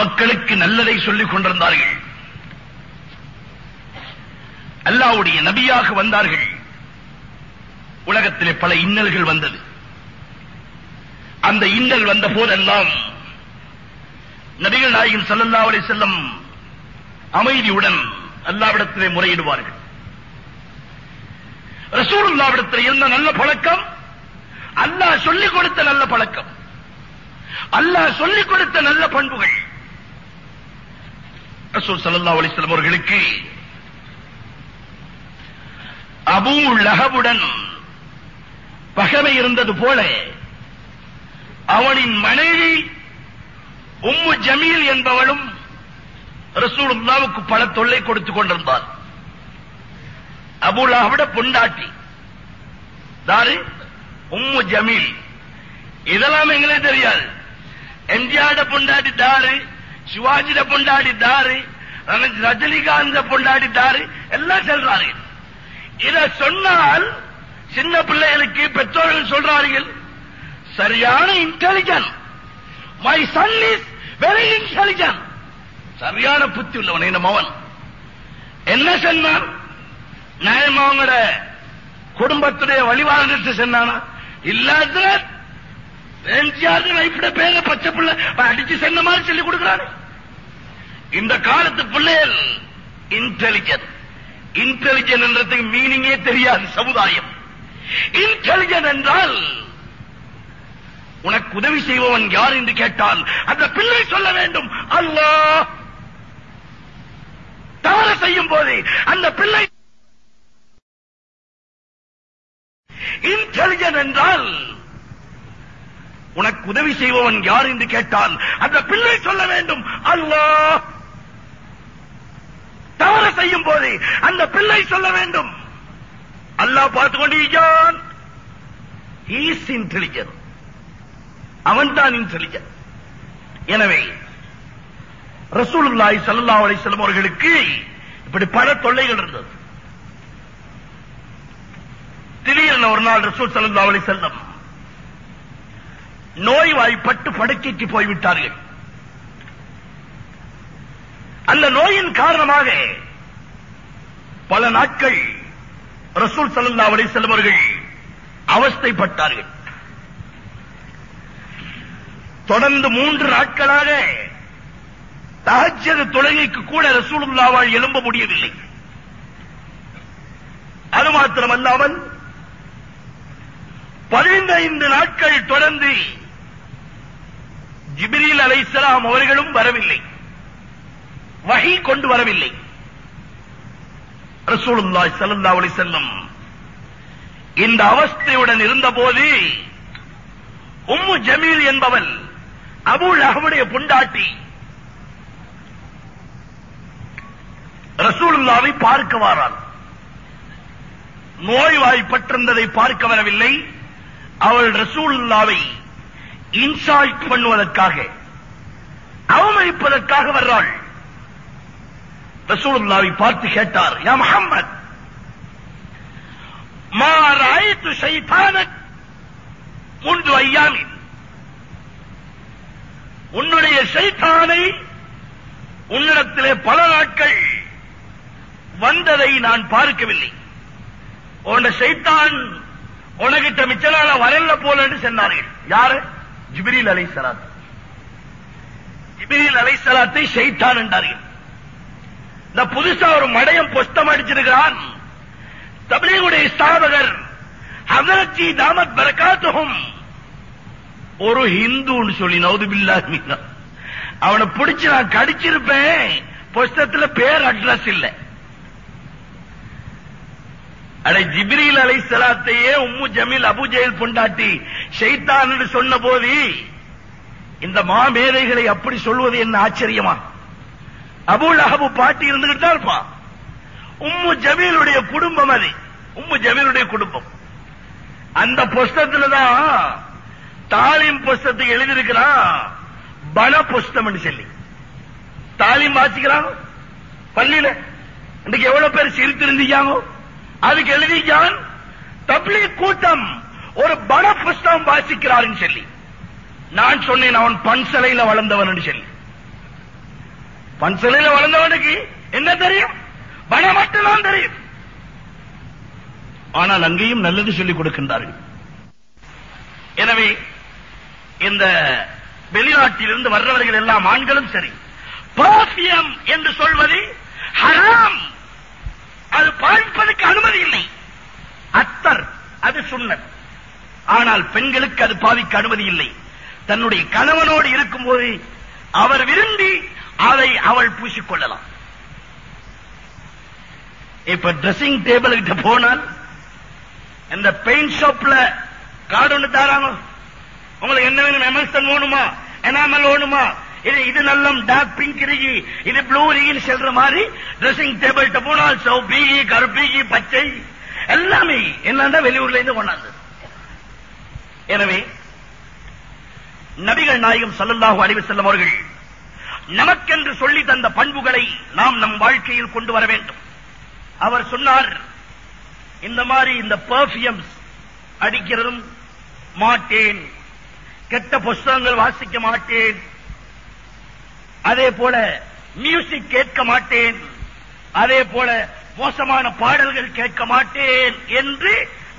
மக்களுக்கு நல்லதை சொல்லிக் கொண்டிருந்தார்கள் அல்லாவுடைய நபியாக வந்தார்கள் உலகத்திலே பல இன்னல்கள் வந்தது அந்த இன்னல் வந்த போதெல்லாம் நபிகள் நாயகன் சல்லல்லா அலை செல்லம் அமைதியுடன் அல்லாவிடத்திலே முறையிடுவார்கள் ரசூலுல்லாவிடத்தில் இருந்த நல்ல பழக்கம் அல்லாஹ் சொல்லிக் கொடுத்த நல்ல பழக்கம் அல்லாஹ் சொல்லிக் கொடுத்த நல்ல பண்புகள் ரசூல் சல்லா செல்லம் அவர்களுக்கு அபூ லஹவுடன் பகமை இருந்தது போல அவனின் மனைவி உம்மு ஜமீல் என்பவளும் ரசூலுல்லாவுக்கு பல தொல்லை கொடுத்துக் கொண்டிருந்தார் அபுலாவிட பொண்டாட்டி தாரு உம்மு ஜமீல் இதெல்லாம் எங்களே தெரியாது எம்ஜிஆர்ட பொண்டாட்டி தாரு சிவாஜிட பொண்டாடி தாரு ரஜினிகாந்த பொண்டாடி தாரு எல்லாம் செல்றாரு இத சொன்னால் சின்ன பிள்ளைகளுக்கு பெற்றோர்கள் சொல்றார்கள் சரியான intelligent my son is very intelligent சரியான புத்தி உள்ளவன் இந்த மவன் என்ன சொன்னான் நியாயமா அவங்களோட குடும்பத்துடைய வழிவாளர்கிட்ட சொன்னானா இல்லாத பெஞ்சாது வைப்பிட பேர பச்சை பிள்ளை அடிச்சு சென்ன மாதிரி சொல்லி கொடுக்கிறாரு இந்த காலத்து பிள்ளைகள் இன்டெலிஜென்ட் இன்டெலிஜென்ட் என்றதுக்கு மீனிங்கே தெரியாது சமுதாயம் இன்டெலிஜென்ட் என்றால் உனக்கு உதவி செய்பவன் யார் என்று கேட்டால் அந்த பிள்ளை சொல்ல வேண்டும் அல்லா தவறு செய்யும் போது அந்த பிள்ளை இன்டெலிஜென்ட் என்றால் உனக்கு உதவி செய்பவன் யார் என்று கேட்டால் அந்த பிள்ளை சொல்ல வேண்டும் அல்லா தவறு செய்யும் போது அந்த பிள்ளை சொல்ல வேண்டும் அல்லாஹ் பார்த்துக் கொண்டிருக்கிறான் ஈஸ் இன்டெலிஜென்ட் அவன் தான் இன்டெலிஜென்ட் எனவே ரசூலுல்லாய் சல்லா அலிசல்லம் அவர்களுக்கு இப்படி பல தொல்லைகள் இருந்தது திடீரென ஒரு நாள் ரசூல் சல்லா அலி செல்லம் நோய் வாய்ப்பட்டு படுக்கைக்கு போய்விட்டார்கள் அந்த நோயின் காரணமாக பல நாட்கள் ரசூல் சல்லா அவரை செல்பவர்கள் அவஸ்தைப்பட்டார்கள் தொடர்ந்து மூன்று நாட்களாக தகச்சது தொழுகைக்கு கூட ரசூலுல்லாவால் எழும்ப முடியவில்லை அது மாத்திரமல்லாமல் பதினைந்து நாட்கள் தொடர்ந்து ஜிபிரில் அலைசலாம் அவர்களும் வரவில்லை வகை கொண்டு வரவில்லை ரசூலுல்லாய் சல்லா அலி செல்லும் இந்த அவஸ்தையுடன் இருந்தபோது உம்மு ஜமீல் என்பவள் அபுல் அகமுடைய புண்டாட்டி ரசூலுல்லாவை பார்க்க வாராள் நோய்வாய்ப்பட்டிருந்ததை பார்க்க வரவில்லை அவள் ரசூலுல்லாவை இன்சால்ட் பண்ணுவதற்காக அவமதிப்பதற்காக வர்றாள் ரசூலுல்லாவை பார்த்து கேட்டார் யா முகம்மது மா ராய்த்து முன்பு ஐயாமின் உன்னுடைய சைத்தானை உன்னிடத்திலே பல நாட்கள் வந்ததை நான் பார்க்கவில்லை உன்னை சைத்தான் உனகிட்ட மிச்ச நாள வரல போல என்று சென்றார்கள் யாரு ஜிபிரில் அலை சலாத் ஜிபிரில் அலை சலாத்தை சைத்தான் என்றார்கள் இந்த புதுசா ஒரு மடையம் பொஸ்தம் அடிச்சிருக்கிறான் தபிலீகுடைய ஸ்தாபகர் ஹசரத் தாமத் பரகாத்துகும்
ஒரு ஹிந்துன்னு
சொல்லி நவுது பில்லா அவனை பிடிச்சு நான் கடிச்சிருப்பேன் புஸ்தத்துல பேர் அட்ரஸ் இல்ல அடை ஜிப்ரீல் அலை சலாத்தையே உம்மு ஜமீல் அபு ஜெயில் பொண்டாட்டி ஷெய்தான் சொன்ன போது இந்த மாமேதைகளை அப்படி சொல்வது என்ன ஆச்சரியமா அபுல் அஹபு பாட்டி இருந்துகிட்டு தான் இருப்பான் உம்மு ஜமீலுடைய குடும்பம் அது உம்மு ஜமீலுடைய குடும்பம் அந்த புஸ்தத்துல தான் தாலிம் புஸ்தத்தை எழுதியிருக்கிறான் பல புஸ்தம் சொல்லி தாலிம் வாசிக்கிறான் பள்ளியில இன்னைக்கு எவ்வளவு பேர் சிரித்திருந்தீங்க அதுக்கு எழுதிக்கான் தப்லி கூட்டம் ஒரு பல புஸ்தகம் வாசிக்கிறாருன்னு சொல்லி நான் சொன்னேன் அவன் பன்சலையில வளர்ந்தவன் சொல்லி பன்சலையில் வளர்ந்தவனுக்கு என்ன தெரியும் பணம் மட்டும்தான் தெரியும் ஆனால் அங்கேயும் நல்லது சொல்லிக் கொடுக்கின்றார்கள் எனவே இந்த வெளிநாட்டிலிருந்து வர்றவர்கள் எல்லாம் ஆண்களும் சரி பிராபியம் என்று சொல்வது ஹராம் அது பாதிப்பதற்கு அனுமதி இல்லை அத்தர் அது சுண்ணத் ஆனால் பெண்களுக்கு அது பாதிக்க அனுமதி இல்லை தன்னுடைய கணவனோடு இருக்கும்போது அவர் விரும்பி அதை அவள் பூசிக்கொள்ளலாம் இப்ப ட்ரெஸ்ஸிங் டேபிள் கிட்ட போனால் இந்த பெயிண்ட் ஷாப்ல கார்டு ஒன்று தாராங்க உங்களுக்கு என்ன வேணும் எமல்சன் வேணுமா எனாமல் வேணுமா இது இது நல்ல டார்க் பிங்க் இருக்கு இது ப்ளூ இருக்குன்னு செல்ற மாதிரி ட்ரெஸ்ஸிங் கிட்ட போனால் சௌபிகி கருப்பிகி பச்சை எல்லாமே என்னன்னா வெளியூர்ல இருந்து கொண்டாந்து எனவே நபிகள் நாயகம் சல்லல்லாஹு செல்லும் அவர்கள் நமக்கென்று சொல்லி தந்த பண்புகளை நாம் நம் வாழ்க்கையில் கொண்டு வர வேண்டும் அவர் சொன்னார் இந்த மாதிரி இந்த பர்ஃபியூம்ஸ் அடிக்கிறதும் மாட்டேன் கெட்ட புஸ்தகங்கள் வாசிக்க மாட்டேன் அதே போல மியூசிக் கேட்க மாட்டேன் அதே போல மோசமான பாடல்கள் கேட்க மாட்டேன் என்று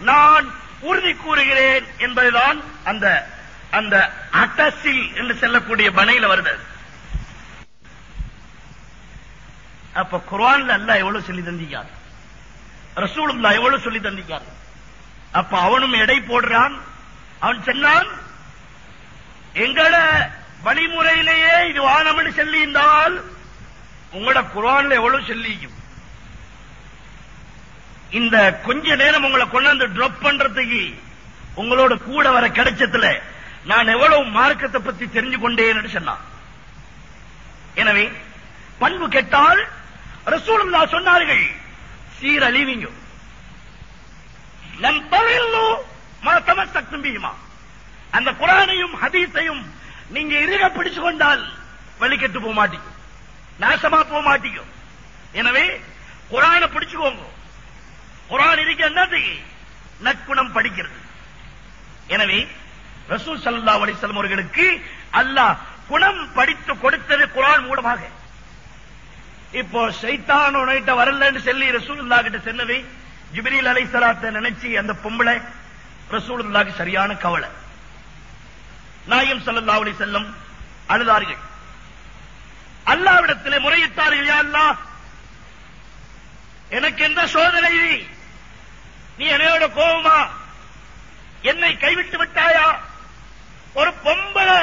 நான் உறுதி கூறுகிறேன் என்பதுதான் அந்த அந்த அட்டசி என்று செல்லக்கூடிய பனையில் வருகிறது அப்ப குரான்ல அல்லா எவ்வளவு சொல்லி தந்திக்கார் ரசூலுல்லா எவ்வளவு சொல்லி தந்திக்கார் அப்ப அவனும் எடை போடுறான் அவன் சொன்னான் எங்கள வழிமுறையிலேயே இது வானம்னு சொல்லி இருந்தால் உங்களோட குரான்ல எவ்வளவு சொல்லிக்கும் இந்த கொஞ்ச நேரம் உங்களை கொண்டாந்து ட்ரப் பண்றதுக்கு உங்களோட கூட வர கிடைச்சதுல நான் எவ்வளவு மார்க்கத்தை பத்தி தெரிஞ்சு கொண்டேன்னு சொன்னான் எனவே பண்பு கெட்டால் ரசூலுல்லா சொன்னார்கள் சீரழிவிங்க நம் பகல்லோ மனத்தமத்த அந்த குரானையும் ஹதீஸையும் நீங்க இருக பிடிச்சு கொண்டால் வெளிக்கெட்டு போக மாட்டீங்க நாசமா போக மாட்டீங்க எனவே குரான பிடிச்சுக்கோங்க குரான் இருக்க என்னது நற்குணம் படிக்கிறது எனவே ரசூல் சல்லா அலிசல்லம் அவர்களுக்கு அல்லாஹ் குணம் படித்து கொடுத்தது குரான் மூலமாக இப்போ சைத்தான் உனகிட்ட வரலன்னு சொல்லி ரசூலுல்லா கிட்ட செல்லவே ஜிபிரில் அலை சலாத்தை நினைச்சு அந்த பொம்பளை ரசூலுல்லாக்கு சரியான கவலை நாயம் சல்லாவுடைய செல்லும் செல்லம் அழுதார்கள் அல்லாவிடத்தில் முறையிட்டார்கள் யா அல்லா எனக்கு எந்த சோதனை நீ என்னையோட கோபமா என்னை கைவிட்டு விட்டாயா ஒரு பொம்பளை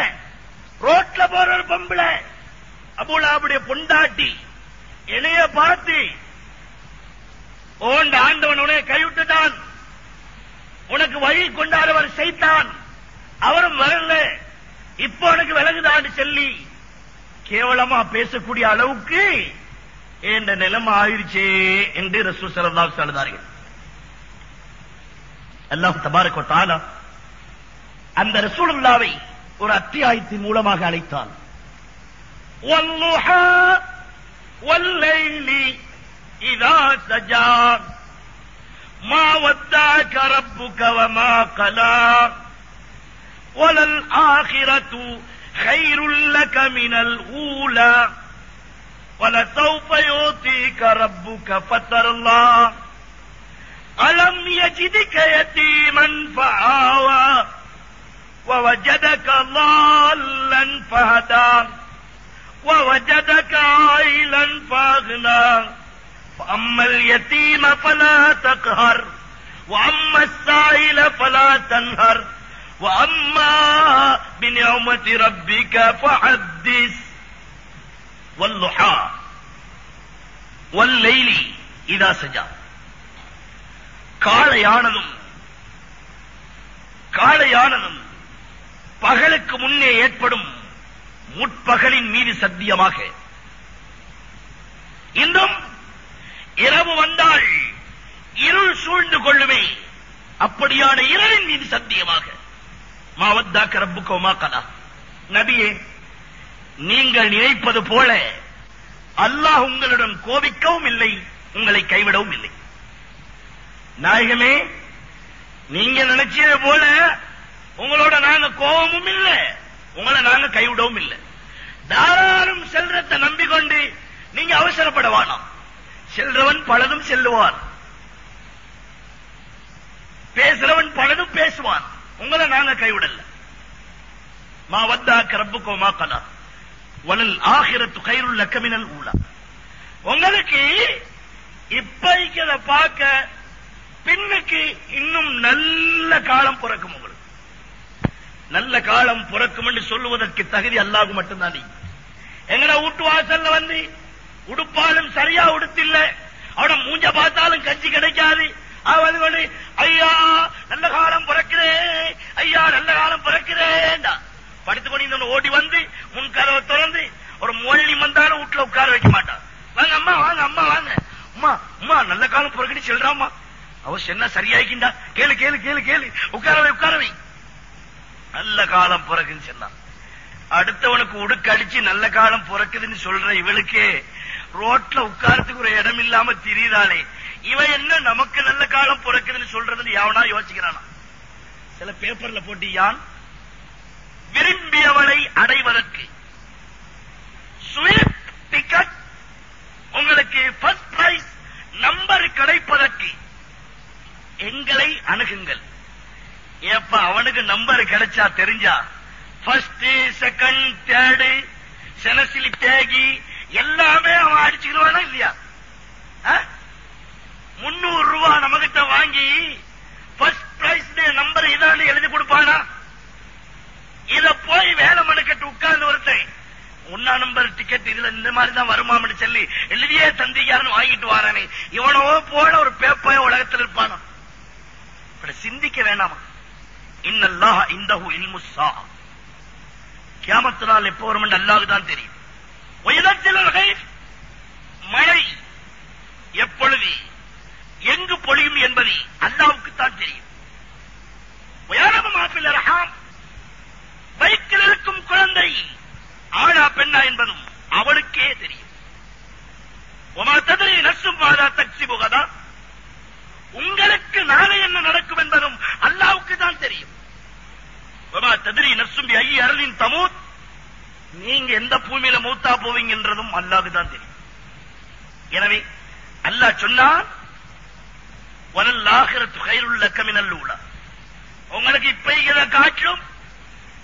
ரோட்ல போற ஒரு பொம்பளை அபுலாவுடைய பொண்டாட்டி இணைய பார்த்தி ஓண்ட ஆண்டவன் உனைய கைவிட்டுதான் உனக்கு வழி கொண்டாடுவர் செய்தான் அவரும் வரல இப்போ உனக்கு விலகுதான்னு சொல்லி கேவலமா பேசக்கூடிய அளவுக்கு என்ற நிலைமை ஆயிடுச்சே என்று ரசு சரதா சொல்லுதார்கள் எல்லாம் தபாரக்கோ தாலா அந்த ரசூலுல்லாவை ஒரு அத்தியாயத்தின் மூலமாக அழைத்தான் والليل إذا سجى ما ودعك ربك وما قلى وللآخرة خير لك من الأولى ولسوف يعطيك ربك فتر الله ألم يجدك يتيما فآوى ووجدك ضالا فهدى ووجدك عائلا فاغنى فأما اليتيم فلا تقهر وأما السائل فلا تنهر وأما بنعمة ربك فحدث والضحى والليل إذا سجى قال يا காளையானதும் பகலுக்கு முன்னே ஏற்படும் முற்பகலின் மீது சத்தியமாக இன்னும் இரவு வந்தால் இருள் சூழ்ந்து கொள்ளுமே அப்படியான இரவின் மீது சத்தியமாக மாவத்தா கரப்புக்கோமா கலா நபியே நீங்கள் நினைப்பது போல அல்லாஹ் உங்களிடம் கோபிக்கவும் இல்லை உங்களை கைவிடவும் இல்லை நாயகமே நீங்க நினைச்சது போல உங்களோட நாங்க கோபமும் இல்லை உங்களை நாங்க கைவிடவும் இல்லை தாராளம் செல்றத்தை நம்பிக்கொண்டு நீங்க அவசரப்படவானாம் செல்றவன் பலதும் செல்லுவான் பேசுறவன் பலதும் பேசுவான் உங்களை நாங்க கைவிடல மா வந்தா கரப்பு கோமா கலா வலல் ஆகிரத்து கயிறுள்ள கமினல் ஊழா உங்களுக்கு இப்ப பார்க்க பின்னுக்கு இன்னும் நல்ல காலம் பிறக்கும் உங்களுக்கு நல்ல காலம் பிறக்கும் என்று சொல்லுவதற்கு தகுதி அல்லாஹ் மட்டும்தான் நீ எங்கட வீட்டு வாசல்ல வந்து உடுப்பாலும் சரியா உடுத்தில்ல அவட மூஞ்ச பார்த்தாலும் கஞ்சி கிடைக்காது அவது கொண்டு ஐயா நல்ல காலம் பிறக்கிறேன் ஐயா நல்ல காலம் பிறக்கிறேன்டா படித்து கொண்டு ஓடி வந்து முன்கதவை திறந்து ஒரு மொழி வந்தாலும் வீட்டுல உட்கார வைக்க மாட்டான் வாங்க அம்மா வாங்க அம்மா வாங்க அம்மா அம்மா நல்ல காலம் பிறக்கிட்டு சொல்றாமா அவசியம் என்ன சரியாயிக்கிண்டா கேளு கேளு கேளு கேளு உட்காரவை உட்காரவை நல்ல காலம் பிறகுன்னு சொன்னான் அடுத்தவனுக்கு உடுக்கடிச்சு நல்ல காலம் பிறக்குதுன்னு சொல்ற இவளுக்கே ரோட்ல உட்காரத்துக்கு ஒரு இடம் இல்லாம திரியுதானே இவன் என்ன நமக்கு நல்ல காலம் பிறக்குதுன்னு சொல்றதுன்னு யாவனா யோசிக்கிறானா சில பேப்பர்ல போட்டி யான் விரும்பியவளை அடைவதற்கு ஸ்வீட் டிக்கெட் உங்களுக்கு பஸ்ட் பிரைஸ் நம்பர் கிடைப்பதற்கு எங்களை அணுகுங்கள் எப்ப அவனுக்கு நம்பர் கிடைச்சா தெரிஞ்சா ஃபர்ஸ்ட் செகண்ட் தேர்டு செனசிலி தேகி எல்லாமே அவன் அடிச்சுக்கிடுவானா இல்லையா முன்னூறு ரூபா நம்ம கிட்ட வாங்கி ஃபர்ஸ்ட் பிரைஸ் நம்பர் இதான் எழுதி கொடுப்பானா இத போய் வேலை மனுக்கட்டு உட்கார்ந்து ஒருத்தன் ஒன்னா நம்பர் டிக்கெட் இதுல இந்த மாதிரி தான் வருமா சொல்லி எழுதியே தந்திக்காரன் வாங்கிட்டு வாரானே இவனோ போல ஒரு பேப்பைய உலகத்தில் இருப்பானா சிந்திக்க வேணாமா கியாமத்தினால் எப்போ வரும் என்று அல்லாஹ் உயரத்தில் தெரியும் மழை எப்பொழுது எங்கு பொழியும் என்பது அல்லாவுக்கு தான் தெரியும் வயிற்றில் இருக்கும் குழந்தை ஆழா பெண்ணா என்பதும் அவளுக்கே தெரியும் உமா தகுதி நசும் மாதா தக்சி புகதா உங்களுக்கு நாளை என்ன நடக்கும் என்பதும் அல்லாவுக்கு தான் தெரியும் ததிரி நர்சும்பி ஐ அருளின் தமூத் நீங்க எந்த பூமியில மூத்தா போவீங்கன்றதும் அல்லாவுக்கு தான் தெரியும் எனவே அல்லாஹ் சொன்னான் வனல்லாகிறது கமினல் உள்ள உங்களுக்கு இப்ப இதை காட்டிலும்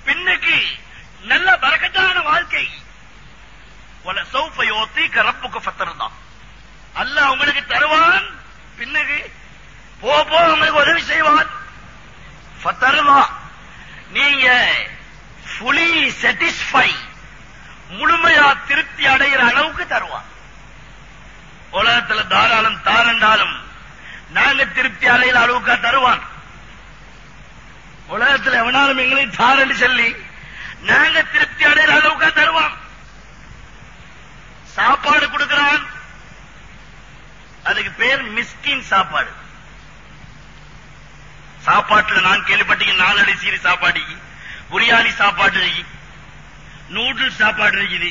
பின்னுக்கு நல்ல வரக்கட்டான வாழ்க்கை சௌப்பயோத்தி ரப்புக்கு தான் அல்லாஹ் உங்களுக்கு தருவான் பின்னுக்கு போ போ உங்களுக்கு உதவி செய்வார் ஃபத்தர்லா நீங்க புலி சாட்டிஸ்பை முழுமையா திருப்தி அடைகிற அளவுக்கு தருவான் உலகத்துல தாராளம் தாரண்டாலும் நாங்க திருப்தி அடைகிற அளவுக்கா தருவான் உலகத்துல எவனாலும் எங்களை தாரண்டு சொல்லி நாங்க திருப்தி அடைகிற அளவுக்கா தருவான் சாப்பாடு கொடுக்கிறான் அதுக்கு பேர் மிஸ்கின் சாப்பாடு சாப்பாட்டுல நான் கேள்விப்பட்டீங்க நாலடி சீரி சாப்பாடு பிரியாணி சாப்பாடு நூடுல்ஸ் சாப்பாடு இருக்குது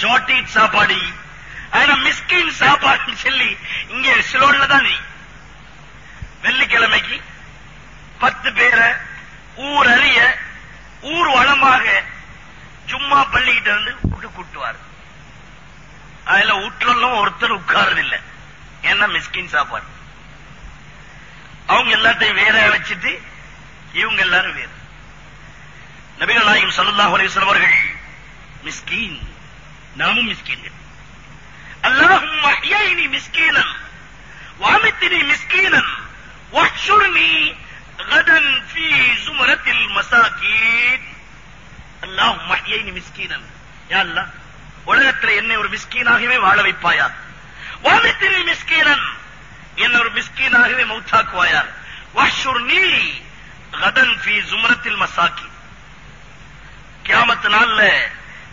ஷார்டேஜ் சாப்பாடு ஆனா மிஸ்கின் சாப்பாடு சொல்லி இங்க சிலோட்ல தான் வெள்ளிக்கிழமைக்கு பத்து பேரை ஊர் அறிய ஊர் வளமாக சும்மா பள்ளிக்கிட்ட வந்து விட்டு கூட்டுவார் அதுல உற்றலும் ஒருத்தர் உட்கார்றது இல்லை ஏன்னா மிஸ்கின் சாப்பாடு அவங்க எல்லாத்தையும் வேற அழைச்சிட்டு இவங்க எல்லாரும் வேறு நபிகள் நாயகம் சல்லாஹ் அலிஸ்லாம் அவர்கள் மிஸ்கீன் நாமும் மிஸ்கீன்கள் அல்லாஹும் அஹ்யாயினி மிஸ்கீனன் வாமித்தினி மிஸ்கீனன் வஹ்ஷுர்னி கதன் ஃபீ சுமரத்தில் மசாகீன் அல்லாஹும் அஹ்யாயினி மிஸ்கீனன் யா அல்லாஹ் உலகத்தில் என்னை ஒரு மிஸ்கீனாகவே வாழ வைப்பாயா வாமித்தினி மிஸ்கீனன் என்ன ஒரு மிஸ்கீனாகவே மௌத்தாக்குவாயார் வஷுர் நீ கதன் பி ஜுமரத்தில் மசாக்கி கியாமத்து நாள்ல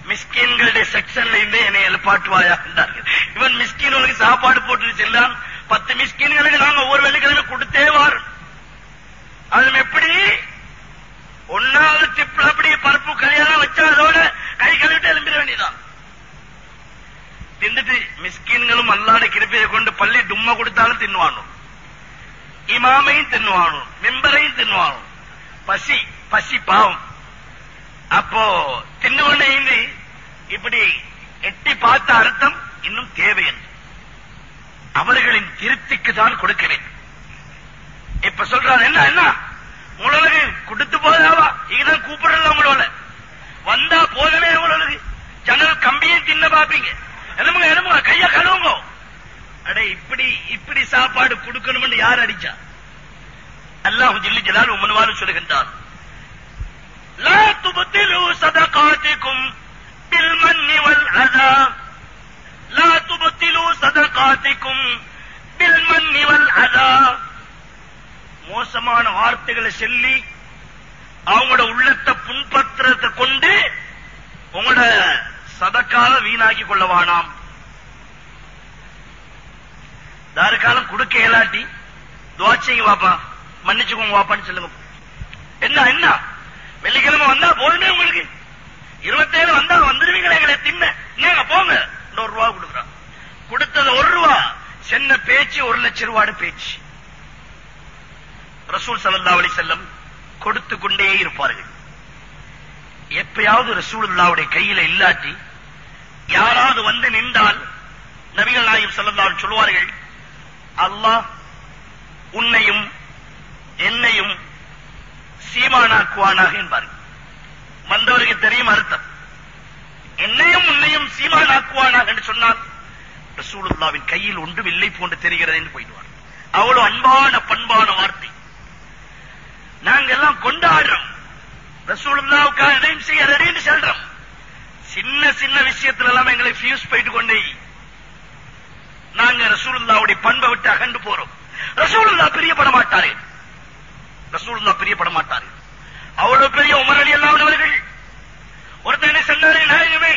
மிஸ்கின்களுடைய செக்ஷன்ல இருந்தே என்னை எழுப்பாட்டுவாயா என்றார்கள் இவன் மிஸ்கின்களுக்கு சாப்பாடு போட்டு செல்லான் பத்து மிஸ்கின்களுக்கு நாங்க ஒவ்வொரு வெள்ளிக்கிழமை கொடுத்தே வாரும் அது எப்படி ஒன்னாவது டிப்ல அப்படி பருப்பு கல்யாணம் வச்சா அதோட கை கழுவிட்டு எழும்பிட வேண்டியதான் தின்ட்டு மிஸ்கின்களும் அல்லாத கிருப்பையை கொண்டு பள்ளி டும்மை கொடுத்தாலும் தின்வானும் இமாமையும் தின்வானும் மெம்பரையும் தின்வானும் பசி பசி பாவம் அப்போ தின்னு இப்படி எட்டி பார்த்த அர்த்தம் இன்னும் தேவை என்று அவர்களின் திருப்திக்கு தான் கொடுக்கிறேன் இப்ப சொல்றாரு என்ன என்ன உங்களுக்கு கொடுத்து போதாவா இதுதான் கூப்பிடலாம் உங்களோட வந்தா போதவே உங்களுக்கு ஜன்னல் கம்பியும் தின்ன பாப்பீங்க எழுமுங்க எழுமுங்க கைய கழுவுங்க அட இப்படி இப்படி சாப்பாடு கொடுக்கணும்னு யார் அடிச்சா அல்லாஹ் ஜில்லி ஜலால் உமன்வாறு சொல்கின்றார் லா துபத்திலு சதகாத்திக்கும் பில் மன்னி வல் அதா லா துபத்திலு சதகாத்திக்கும் பில் வல் அதா மோசமான வார்த்தைகளை சொல்லி அவங்களோட உள்ளத்தை புண்படுத்துறத கொண்டு உங்களோட சதக்காக வீணாக்கி கொள்ளவானாம் தாருக்காலம் கொடுக்க இயலாட்டி துவாச்சிங்க வாப்பா மன்னிச்சுக்கோங்க வாப்பான்னு சொல்லுங்க என்ன என்ன வெள்ளிக்கிழமை வந்தா போதுமே உங்களுக்கு இருபத்தேழு வந்தா வந்துருவீங்களே எங்களை தின்ன நீங்க போங்க ஒரு ரூபா கொடுக்குறான் கொடுத்தது ஒரு ரூபா சென்ன பேச்சு ஒரு லட்சம் ரூபாடு பேச்சு ரசூல் சலந்தாவளி செல்லம் கொடுத்து கொண்டே இருப்பார்கள் எப்பயாவது ரசூலுல்லாவுடைய கையில இல்லாட்டி யாராவது வந்து நின்றால் நபிகள் நாயும் செல்லந்தால் சொல்வார்கள் அல்லாஹ் உன்னையும் என்னையும் சீமானாக்குவானாக என்பார்கள் வந்தவருக்கு தெரியும் அர்த்தம் என்னையும் உன்னையும் சீமானாக்குவானாக என்று சொன்னால் ரசூலுல்லாவின் கையில் ஒன்றும் இல்லை போன்று தெரிகிறது என்று போயிடுவார் அவ்வளவு அன்பான பண்பான வார்த்தை நாங்கள் எல்லாம் கொண்டாடுறோம் ரசூலுல்லாவுக்காக எதையும் செய்ய ரெடின்னு சொல்றோம் சின்ன சின்ன விஷயத்துல எல்லாம் எங்களை ஃபியூஸ் போயிட்டு கொண்டு நாங்க ரசூலுல்லாவுடைய பண்பை விட்டு அகண்டு போறோம் ரசூலுல்லா பிரியப்பட மாட்டாரு ரசூலுல்லா பிரியப்பட மாட்டாரு அவ்வளவு பெரிய உமரடி எல்லாம் அவர்கள் ஒருத்தனை சொன்னாரு நாயகமே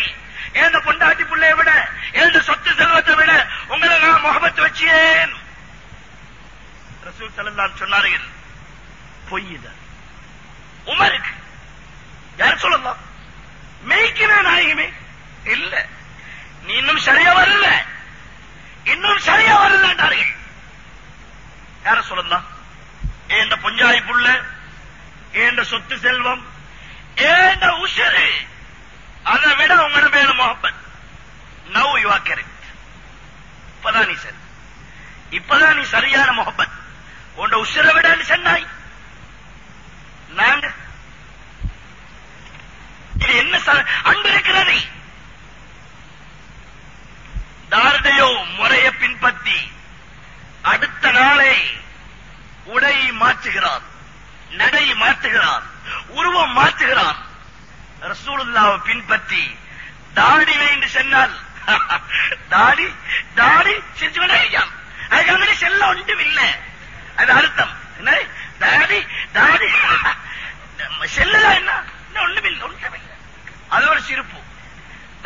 ஏந்த பொண்டாட்டி பிள்ளைய விட ஏந்த சொத்து செல்வத்தை விட உங்களை நான் முகமத்து வச்சேன் ரசூல் செல்லாம் சொன்னார்கள் பொய்யுதான் உமருக்கு யார் சொல்லலாம் மேய்க்கிற நாயகமே இல்ல நீ இன்னும் சரியா வரல இன்னும் சரியா வரல யார சொல்லலாம் ஏண்ட பொஞ்சாய் புள்ள ஏண்ட சொத்து செல்வம் ஏண்ட உஷரு அதை விட உங்களிடம் மேல மொஹப்பன் நவ் யூ ஆர் இப்பதான் நீ சரி இப்பதான் நீ சரியான மொஹப்பன் உண்ட உஷரை விட சென்னாய் நாங்க என்று என்ன அன்பு இருக்கிறது தாரதையோ முறையை பின்பற்றி அடுத்த நாளை உடை மாற்றுகிறார் நடை மாற்றுகிறார் உருவம் மாற்றுகிறார் ரசூலுல்லாவை பின்பற்றி தாடி வைந்து சென்னால் *laughs* தாடி தாடி செஞ்சு கொண்டே அதுக்கு அங்கே செல்ல ஒன்றும் இல்லை அது அர்த்தம் என்ன தாடி தாடி *laughs* செல்லலாம் என்ன ஒன்றும் இல்லை ஒன்றும் இல்லை அது ஒரு சிரிப்பு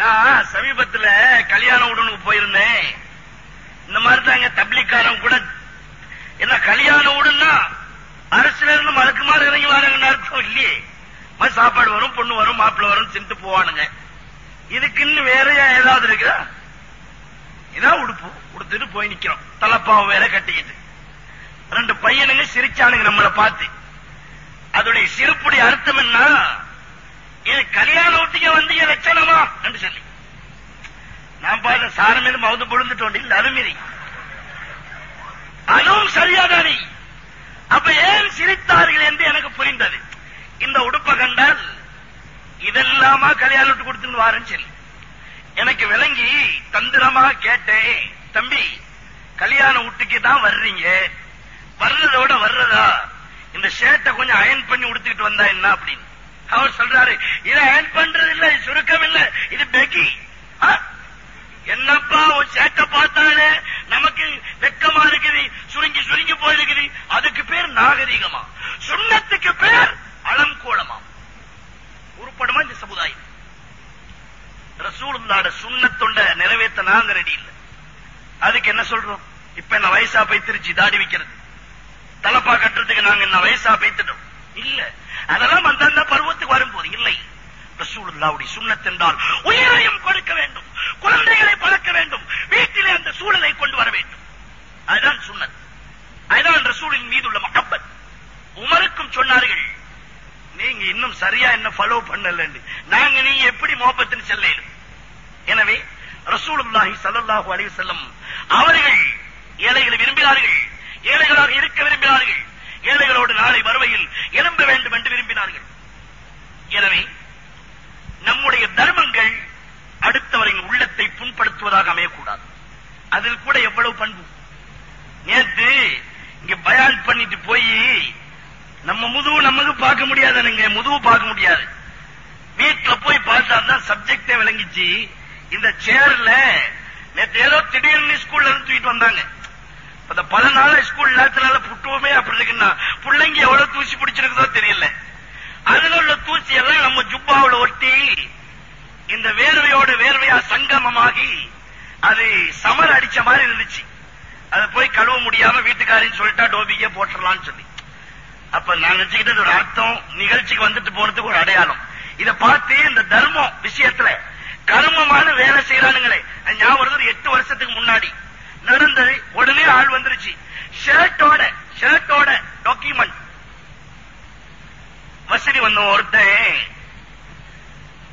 நான் சமீபத்துல கல்யாண உடனுக்கு போயிருந்தேன் இந்த மாதிரி தான் தப்ளிக்காரன் கூட என்ன கல்யாண உடன்னா அரசுல இருந்து மறுக்கு மாதிரி இறங்கி வராங்கன்னு அர்த்தம் இல்லையே சாப்பாடு வரும் பொண்ணு வரும் மாப்பிள்ள வரும் சிந்து போவானுங்க இதுக்குன்னு வேற ஏதாவது இருக்குதா இதான் உடுப்பு உடுத்துட்டு போய் நிக்கிறோம் தலப்பாவை வேற கட்டிக்கிட்டு ரெண்டு பையனுங்க சிரிச்சானுங்க நம்மளை பார்த்து அதோடைய சிறுப்புடைய அர்த்தம் என்ன இது கல்யாண வீட்டுக்கே வந்தீங்க லட்சணமா என்று சொல்லி நான் பாரு சாரம் மீது மவுது பொழுந்துட்டோம் இல்ல அதுமிரி அதுவும் சரியாதானே அப்ப ஏன் சிரித்தார்கள் என்று எனக்கு புரிந்தது இந்த உடுப்பை கண்டால் இதெல்லாமா கல்யாணம் விட்டு கொடுத்துன்னு வாரன்னு சொல்லி எனக்கு விளங்கி தந்திரமா கேட்டேன் தம்பி கல்யாண வீட்டுக்கு தான் வர்றீங்க வர்றதோட வர்றதா இந்த ஷர்ட்டை கொஞ்சம் அயன் பண்ணி உடுத்துக்கிட்டு வந்தா என்ன அப்படின்னு அவர் சொல்றாரு இதை ஏன் பண்றது இல்ல சுருக்கம் இல்ல இது பெக்கி என்னப்பா ஒரு சேட்டை பார்த்தாலே நமக்கு வெக்கமா இருக்குது சுருங்கி சுருங்கி போயிருக்குது அதுக்கு பேர் நாகரீகமா சுண்ணத்துக்கு பேர் அளம் கோலமா இந்த சமுதாயம் ரசூலுந்தாட சுண்ணத்தொண்ட நிறைவேற்ற நாங்க ரெடி இல்ல அதுக்கு என்ன சொல்றோம் இப்ப என்ன வயசா பைத்திருச்சு தாடி வைக்கிறது தலப்பா கட்டுறதுக்கு நாங்க என்ன வயசா பைத்துட்டோம் இல்ல அதெல்லாம் அந்தந்த பருவத்துக்கு வரும்போது இல்லை ரசூலுல்லாவுடைய சுண்ணத் என்றால் உயிரையும் கொடுக்க வேண்டும் குழந்தைகளை பழக்க வேண்டும் வீட்டிலே அந்த சூழலை கொண்டு வர வேண்டும் அதுதான் சுண்ணத் அதுதான் ரசூலின் உள்ள மகப்பத் உமருக்கும் சொன்னார்கள் நீங்க இன்னும் சரியா என்ன ஃபாலோ பண்ணலன்னு நாங்க நீ எப்படி மோப்பத்தின் செல்ல எனவே ரசூலுல்லாஹி சல்லல்லாஹு அலைஹி வஸல்லம் அவர்கள் ஏழைகளை விரும்பினார்கள் ஏழைகளாக இருக்க விரும்பினார்கள் ஏழைகளோடு நாளை வருவையில் எழும்ப வேண்டும் என்று விரும்பினார்கள் எனவே நம்முடைய தர்மங்கள் அடுத்தவரின் உள்ளத்தை புண்படுத்துவதாக அமையக்கூடாது அதில் கூட எவ்வளவு பண்பு நேற்று இங்க பயால் பண்ணிட்டு போய் நம்ம முதுவு நமக்கு பார்க்க முடியாது நீங்க முதுவு பார்க்க முடியாது வீட்டுல போய் பார்த்தா தான் சப்ஜெக்டே விளங்கிச்சு இந்த சேர்ல நேற்று ஏதோ திடீர்னு ஸ்கூல்ல இருந்து தூக்கிட்டு வந்தாங்க அந்த பல நாள ஸ்கூல் நேரத்தினால புட்டுவோமே அப்படி இருக்குன்னா பிள்ளைங்க எவ்வளவு தூசி பிடிச்சிருக்குதோ தெரியல அதுல உள்ள தூசி எல்லாம் நம்ம ஜுப்பாவில் ஒட்டி இந்த வேர்வையோட வேர்வையா சங்கமமாகி அது சமர் அடிச்ச மாதிரி இருந்துச்சு அதை போய் கழுவ முடியாம வீட்டுக்காரின்னு சொல்லிட்டா டோபிக்கே போட்டுடலாம்னு சொல்லி அப்ப நான் நினைச்சுக்கிட்டது ஒரு அர்த்தம் நிகழ்ச்சிக்கு வந்துட்டு போனதுக்கு ஒரு அடையாளம் இதை பார்த்து இந்த தர்மம் விஷயத்துல கர்மமான வேலை செய்யறானுங்களே ஞாபகம் ஒரு எட்டு வருஷத்துக்கு முன்னாடி நடந்தது உடனே ஆள் வந்துருச்சு ஷர்ட்டோட ஷர்ட்டோட டாக்குமெண்ட் வசதி வந்த ஒருத்தன்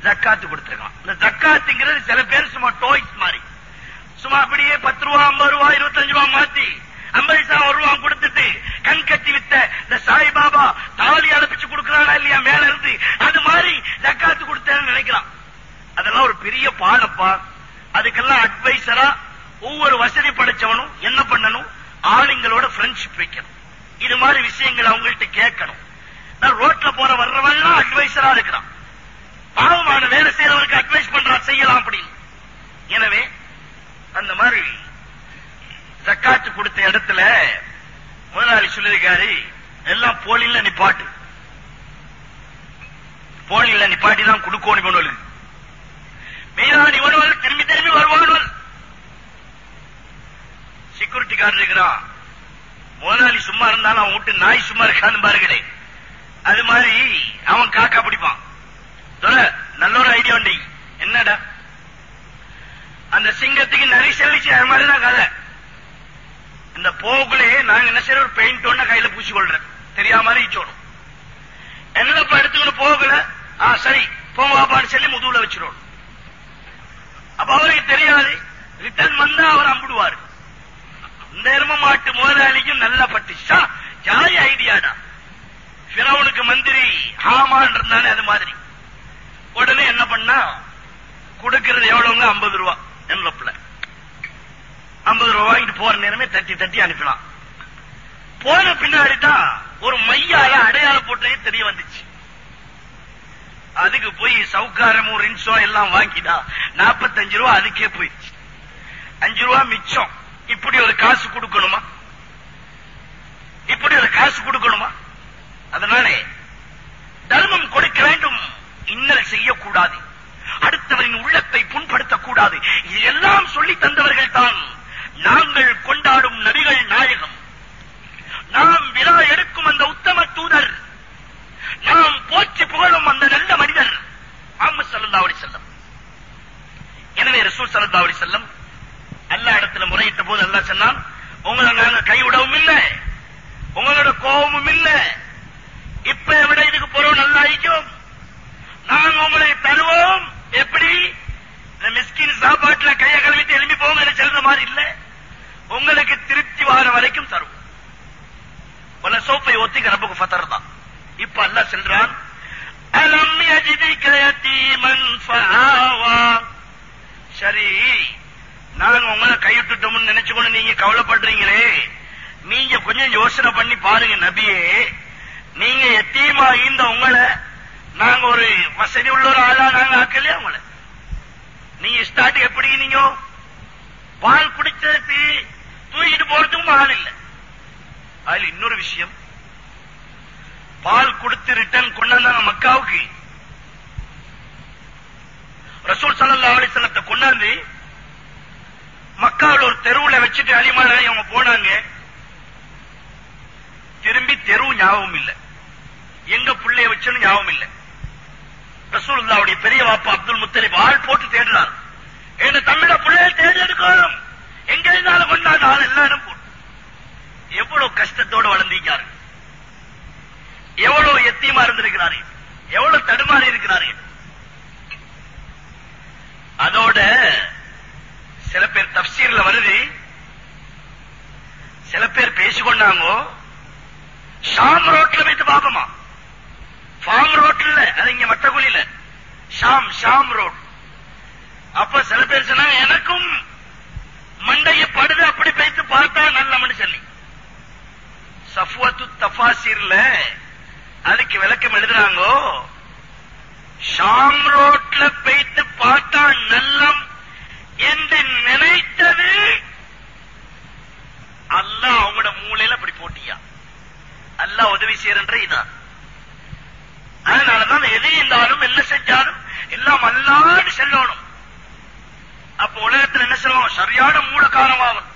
ஜக்காத்து கொடுத்திருக்கான் இந்த ஜக்காத்துங்கிறது சில பேர் சும்மா டோய்ஸ் மாதிரி சும்மா அப்படியே பத்து ரூபா ஐம்பது ரூபா இருபத்தஞ்சு ரூபா மாத்தி அம்பரிசா ஒரு ரூபா கொடுத்துட்டு கண் கட்டி வித்த இந்த சாய் பாபா தாலி அழைப்பிச்சு கொடுக்கறானா இல்லையா மேல இருந்து அது மாதிரி ஜக்காத்து கொடுத்தேன்னு நினைக்கிறான் அதெல்லாம் ஒரு பெரிய பாடப்பா அதுக்கெல்லாம் அட்வைசரா ஒவ்வொரு வசதி படைச்சவனும் என்ன பண்ணணும் ஆளுங்களோட ஃப்ரெண்ட்ஷிப் வைக்கணும் இது மாதிரி விஷயங்கள் அவங்கள்ட்ட கேட்கணும் நான் ரோட்ல போற வர்றவன் அட்வைசரா இருக்கிறான் பாவமான வேலை செய்யறவனுக்கு அட்வைஸ் பண்றான் செய்யலாம் அப்படின்னு எனவே அந்த மாதிரி ஜக்காத்து கொடுத்த இடத்துல முதலாளி சொல்லியிருக்காரு எல்லாம் போலில நிப்பாட்டு போலில பாட்டி தான் கொடுக்கணும் இவனுக்கு மீனான் இவனவள் திரும்பி திரும்பி வருவானவள் செக்யூரிட்டி கார்டு இருக்கிறான் முதலாளி சும்மா இருந்தாலும் அவன் விட்டு நாய் சும்மா இருக்கான்னு பாருங்களே அது மாதிரி அவன் காக்கா பிடிப்பான் நல்ல ஒரு ஐடியா உண்டு என்னடா அந்த சிங்கத்துக்கு நரி செல்லிச்சு அது மாதிரி தான் கதை இந்த போக்குலயே நாங்க என்ன செய்ய ஒரு பெயிண்ட் ஒண்ணு கையில பூச்சி கொள்றேன் தெரியாம ஈச்சோடும் என்னப்பா எடுத்துக்கணும் போகல ஆ சரி போவாப்பான்னு சொல்லி முதுகுல வச்சிருவோம் அப்ப அவருக்கு தெரியாது ரிட்டர்ன் வந்தா அவர் அம்பிடுவாரு இந்த மாட்டு முதலாளிக்கும் நல்ல பட்டுச்சா ஜாலி ஐடியாடா பிறவனுக்கு மந்திரி ஹாமான் இருந்தானே அது மாதிரி உடனே என்ன பண்ணா கொடுக்கிறது எவ்வளவுங்க ஐம்பது ரூபா என்ன ஐம்பது ரூபா வாங்கிட்டு போற நேரமே தட்டி தட்டி அனுப்பலாம் போன பின்னாடி தான் ஒரு மையால அடையாள போட்டதே தெரிய வந்துச்சு அதுக்கு போய் சவுக்காரமும் ரின்ஸோ எல்லாம் வாங்கிட்டா நாற்பத்தஞ்சு ரூபா அதுக்கே போயிடுச்சு அஞ்சு ரூபா மிச்சம் இப்படி ஒரு காசு கொடுக்கணுமா இப்படி ஒரு காசு கொடுக்கணுமா அதனாலே தர்மம் கொடுக்க வேண்டும் இன்னல் செய்யக்கூடாது அடுத்தவரின் உள்ளத்தை புண்படுத்தக்கூடாது இதெல்லாம் எல்லாம் சொல்லி தந்தவர்கள் தான் நாங்கள் கொண்டாடும் நபிகள் நாயகம் நாம் விழா எடுக்கும் அந்த உத்தம தூதர் நாம் போற்றி புகழும் அந்த நல்ல மனிதர் ஆம சல்லா செல்லம் எனவே ரசூல் சல்லா செல்லம் அல்லா இடத்துல முறையிட்ட போது அல்லா சொன்னான் உங்களை நாங்க கைவிடவும் இல்லை உங்களோட கோபமும் இல்லை இப்ப விட இதுக்கு பொருள் நல்லாயிக்கும் நாங்க உங்களை தருவோம் எப்படி இந்த மிஸ்கின் சாப்பாட்டுல கையை கழுவிட்டு எழுப்பி போங்க செல்ற மாதிரி இல்லை உங்களுக்கு திருப்தி வர வரைக்கும் தருவோம் உல சோப்பை ஒத்திக்க ரப்புக்கு ஃபத்தர் தான் இப்ப அல்ல செல்றான் அலம் யஜிதி சரி நாங்க உங்களை கைவிட்டுட்டோம்னு நினைச்சுக்கொண்டு நீங்க கவலைப்படுறீங்களே நீங்க கொஞ்சம் யோசனை பண்ணி பாருங்க நபியே நீங்க எத்தீமா இந்த உங்களை நாங்க ஒரு வசதி உள்ள ஒரு ஆளா நாங்க ஆக்கலையா உங்களை நீங்க ஸ்டார்ட் எப்படி நீங்க பால் குடிச்சதுக்கு தூக்கிட்டு போறதுக்கும் ஆள் இல்லை அதுல இன்னொரு விஷயம் பால் கொடுத்து ரிட்டர்ன் கொண்டாந்தாங்க மக்காவுக்கு ரசூல் சலல்லா அலிசலத்தை கொண்டாந்து மக்கள் ஒரு தெருவுல வச்சுட்டு அலிமலை அவங்க போனாங்க திரும்பி தெரு ஞாபகம் இல்லை எங்க பிள்ளைய வச்சு ஞாபகம் இல்லை ரசூல்லாவுடைய பெரிய வாப்பா அப்துல் முத்தலிப் ஆள் போட்டு தேடுறார் என்ன தமிழ பிள்ளைய தேடி எடுக்கணும் எங்க இருந்தாலும் கொண்டாட ஆள் எல்லாரும் எவ்வளவு கஷ்டத்தோடு வளர்ந்திருக்காரு எவ்வளவு எத்தியமா இருந்திருக்கிறார்கள் எவ்வளவு தடுமாறி இருக்கிறார்கள் அதோட சில பேர் தப்சீர்ல வருது சில பேர் பேசிக்கொண்டாங்க ஷாம் ரோட்ல வைத்து பாப்பமா ஃபார்ம் இல்ல அது இங்க குழியில ஷாம் ஷாம் ரோட் அப்ப சில பேர் சொன்னாங்க எனக்கும் மண்டைய படுது அப்படி பேசி பார்த்தா நல்ல மனுஷன் சஃப்வத்து தஃபாசிர்ல அதுக்கு விளக்கம் எழுதுறாங்கோ ஷாம் ரோட்ல போயிட்டு பார்த்தா நல்லம் என்று நினைத்தது அல்ல அவங்களோட மூளையில அப்படி போட்டியா அல்ல உதவி செய்யறன்ற இதான் அதனாலதான் எது இருந்தாலும் என்ன செஞ்சாலும் எல்லாம் அல்லான்னு செல்லணும் அப்ப உலகத்துல என்ன செல்வோம் சரியான மூலக்காரமாவன்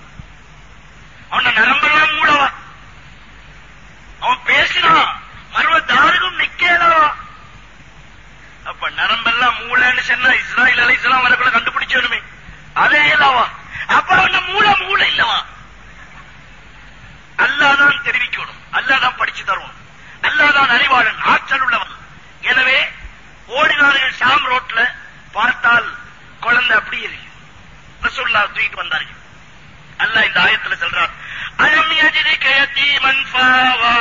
அவன நரம்பெல்லாம் மூடவா அவன் பேசினான் மறுவ நிக்கலாம் அப்ப நரம்பெல்லாம் மூளைன்னு சொன்னா இஸ்ராயல் அலை இஸ்லாம் வரக்குள்ள கண்டுபிடிச்சோனுமே அதேதாவா அப்புறம் மூளை மூளை இல்லவா அல்லாதான் தெரிவிக்கணும் அல்லாதான் படிச்சு தருவோம் அல்லாதான் அறிவாளன் ஆற்றல் உள்ளவன் எனவே ஓடினார்கள் ஷாம் ரோட்ல பார்த்தால் குழந்தை அப்படி இருக்கு ரசூல்லா தூக்கிட்டு வந்தார்கள் அல்ல இந்த ஆயத்துல சொல்றார் அலம் யஜிதிக யதீமன் ஃபாவா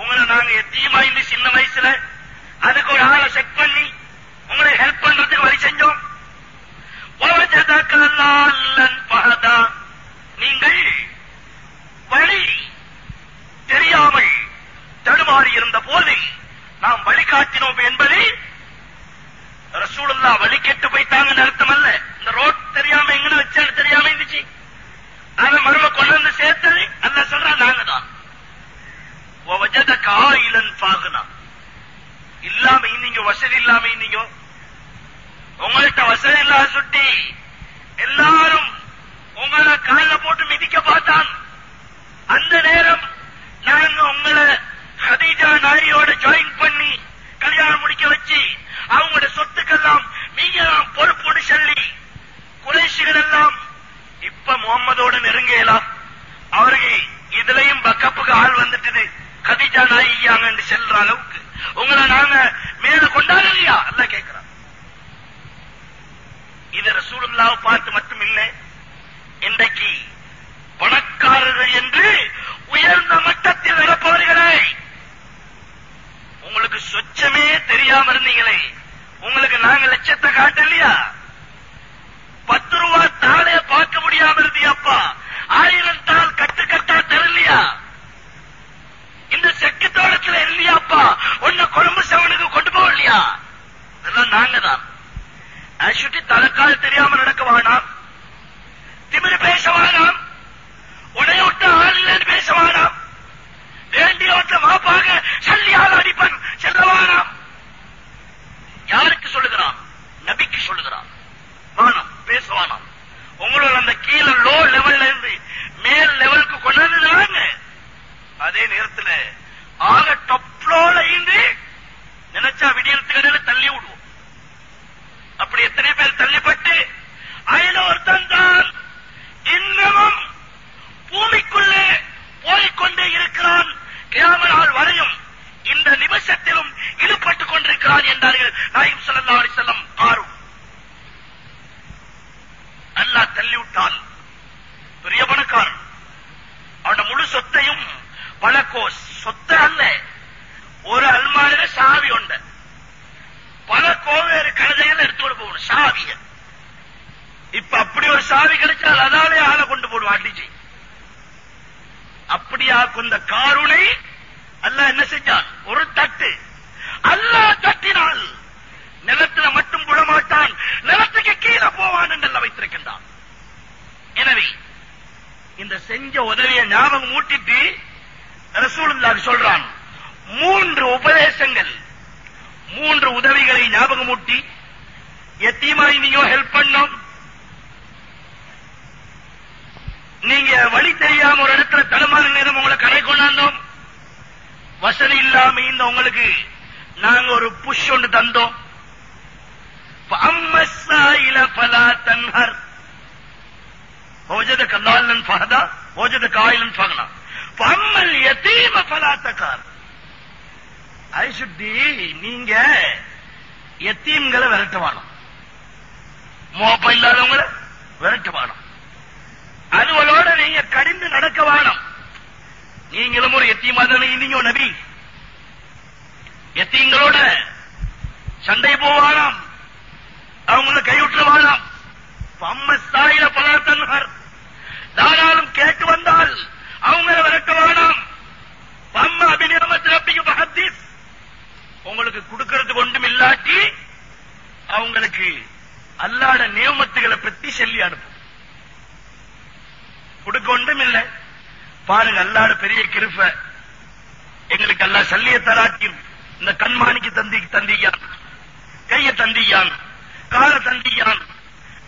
உங்களை நாங்க யதீமா சின்ன வயசுல அதுக்கு ஒரு ஆளை செக் பண்ணி உங்களை ஹெல்ப் பண்றதுக்கு வழி செஞ்சோம் நீங்கள் வழி தெரியாமல் தடுமாறி இருந்த போது நாம் வழிகாட்டினோம் என்பது ரசூலுல்லா வழி கெட்டு போயிட்டாங்கன்னு அர்த்தம் அல்ல இந்த ரோட் தெரியாம எங்கன்னு வச்சான்னு தெரியாம இருந்துச்சு அவன் மரும கொண்டு வந்து சேர்த்தது அல்ல சொல்றா நாங்க தான் வஜத காயிலன் பாகுனா இல்லாம நீங்க வசதி இல்லாம நீங்க உங்கள்கிட்ட வசதி இல்லாத சுட்டி எல்லாரும் உங்களை காலில் போட்டு மிதிக்க பார்த்தான் அந்த நேரம் நாங்க உங்களை ஹதீஜா நாரியோட ஜாயின் பண்ணி கல்யாணம் முடிக்க வச்சு அவங்களோட சொத்துக்கெல்லாம் நீங்க தான் சொல்லி குறைசிகள் எல்லாம் இப்ப முகம்மதோட நெருங்கலாம் அவருக்கு இதுலயும் பக்கப்புக்கு ஆள் வந்துட்டுது கதிஜா நாயியாங்கன்னு செல்ற அளவுக்கு உங்களை நாங்க மேல கொண்டாடலையா அல்ல கேட்கிறோம் இது ரசூலுல்லாவை பார்த்து மட்டும் இல்லை இன்றைக்கு பணக்காரர்கள் என்று உயர்ந்த மட்டத்தில் நடப்பவர்களே உங்களுக்கு சொச்சமே தெரியாம இருந்தீங்களே உங்களுக்கு நாங்க லட்சத்தை காட்டலையா பத்து ரூபா தாளைய பார்க்க முடியாம இருந்தியாப்பா ஆயிரம் தாள் கட்டு கட்டா தரலையா இந்த செக்கு தோட்டத்துல இல்லையாப்பா உன்ன குழம்பு செவனுக்கு கொண்டு போகலையா இதெல்லாம் நாங்க தான் அசுட்டி தலைக்கால் தெரியாம நடக்க வேணாம் திமிரு பேச வேணாம் உடையுட்ட ஆளில் பேச வேணாம் மாப்பாக சல்லியால் அடிப்பன் செல்லவானாம் யாருக்கு சொல்லுகிறான் நபிக்கு சொல்லுகிறான் வானம் பேச உங்களோட அந்த கீழே லோ லெவல்ல இருந்து மேல் லெவலுக்கு கொண்டாந்துறாங்க அதே நேரத்தில் ஆக டொப்ளோல இருந்து நினைச்சா விடியறதுக்கு தள்ளி விடுவோம் அப்படி எத்தனை பேர் தள்ளிப்பட்டு அதில் ஒருத்தன் தான் இன்னமும் பூமிக்குள்ளே போய்கொண்டே இருக்கிறான் கிராமனால் வரையும் இந்த நிமிஷத்திலும் இழுப்பட்டுக் கொண்டிருக்கிறான் என்றார்கள் நாயும் சொல்லல்லா அலி செல்லம் ஆறும் அல்லா தள்ளிவிட்டான் பெரிய பணக்காரன் அவன முழு சொத்தையும் பல கோஸ் சொத்தை அல்ல ஒரு அல்மாரில சாவி உண்டு பல கோவேறு எடுத்து எடுத்துக்கொண்டு போகணும் சாவிய இப்ப அப்படி ஒரு சாவி கிடைச்சால் அதாலே ஆளை கொண்டு போடுவோம் அடிச்சு அப்படியா கொண்ட காருணை அல்ல என்ன செஞ்சான் ஒரு தட்டு அல்ல தட்டினால் நிலத்துல மட்டும் விடமாட்டான் நிலத்துக்கு கீழே போவான் என்று வைத்திருக்கின்றான் எனவே இந்த செஞ்ச உதவியை ஞாபகம் மூட்டிட்டு ரசூல் சொல்றான் மூன்று உபதேசங்கள் மூன்று உதவிகளை ஞாபகமூட்டி எத்தீமாரி நீங்க ஹெல்ப் பண்ணோம் நீங்க வழி தெரியாம ஒரு இடத்துல தடுமாறு நேரம் உங்களை கரை கொண்டாந்தோம் வசதி இல்லாம இந்த உங்களுக்கு நாங்க ஒரு புஷ் ஒன்று தந்தோம் அம்மசாயில பலா தன்ஹர் ஓஜத கல்லாலன் ஃபஹதா ஓஜத எத்தீம பலாத்தக்கார் ஐசுட்டி நீங்க எத்தீம்களை விரட்டுவானோ மோப்பம் இல்லாதவங்களை விரட்டுவானோம் அதுவளோட நீங்க கடிந்து நடக்க நீங்களும் ஒரு எத்தியமா தானே நீங்க நபி எத்தீங்களோட சண்டை போவானாம் அவங்கள கைவிட்டுவானாம் பம்ம பம்மஸ்தாயில பதார்த்தங்கள் தாராளம் கேட்டு வந்தால் அவங்கள விரட்டுவானாம் பம்ம அபிநியம திரப்பிக்கு பகத்தீஸ் உங்களுக்கு கொடுக்கறது ஒன்றும் இல்லாட்டி அவங்களுக்கு அல்லாட நியமத்துகளை பத்தி சொல்லி அனுப்பும் கொடுக்க ஒன்றும் இல்லை பாருங்க அல்லாட பெரிய கிருப்ப எங்களுக்கு அல்லா சல்லிய தராட்டி இந்த கண்மாணிக்கு தந்தி தந்தியான் கைய தந்தியான் கால தந்தியான்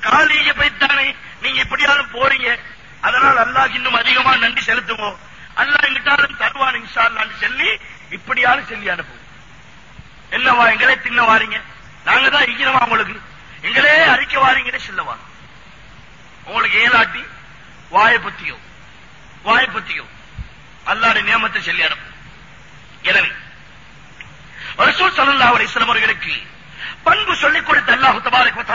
காலிய பைத்தானே நீங்க எப்படியாவது போறீங்க அதனால் அல்லாஹ் இன்னும் அதிகமா நன்றி செலுத்துவோம் அல்லாஹ் எங்கிட்டாலும் தருவான் இன்ஷா அல்லான்னு சொல்லி இப்படியாலும் சொல்லி அனுப்புவோம் என்னவா எங்களே தின்ன வாரீங்க நாங்க தான் இருக்கிறவா உங்களுக்கு எங்களே அறிக்க வாரீங்கன்னு சொல்லவா உங்களுக்கு ஏலாட்டி வாயை பத்தியோ வாயை பத்தியோ அல்லாட நியமத்தை சொல்லி அனுப்பும் எனவே ரசூல் பண்பு சொல்லிக் கொடுத்த அல்லாஹு தபாரக்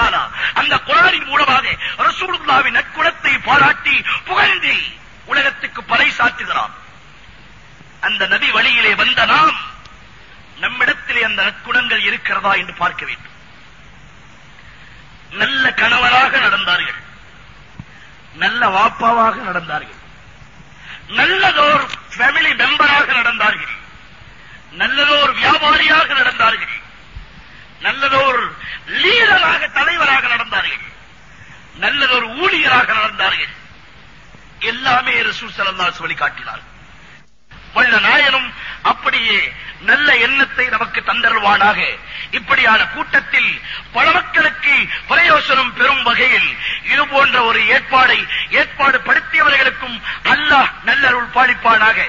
அந்த குரானின் மூலமாக ரசூலுல்லாவின் நற்குணத்தை பாராட்டி புகழ்ந்து உலகத்துக்கு பறை சாற்றுகிறான் அந்த நதி வழியிலே வந்த நாம் நம்மிடத்திலே அந்த நற்குணங்கள் இருக்கிறதா என்று பார்க்க வேண்டும் நல்ல கணவராக நடந்தார்கள் நல்ல வாப்பாவாக நடந்தார்கள் நல்லதோர் ஃபேமிலி மெம்பராக நடந்தார்கள் நல்லதோர் வியாபாரியாக நடந்தார்கள் நல்லதோர் லீடராக தலைவராக நடந்தார்கள் நல்லதோர் ஊழியராக நடந்தார்கள் எல்லாமே ரசூல் சலல்லாஸ் வழிகாட்டினார்கள் வல்ல நாயனும் அப்படியே நல்ல எண்ணத்தை நமக்கு தந்தருவானாக இப்படியான கூட்டத்தில் பல மக்களுக்கு பிரயோசனம் பெறும் வகையில் இது போன்ற ஒரு ஏற்பாடை ஏற்பாடு படுத்தியவர்களுக்கும் அல்லாஹ் நல்லருள் பாலிப்பானாக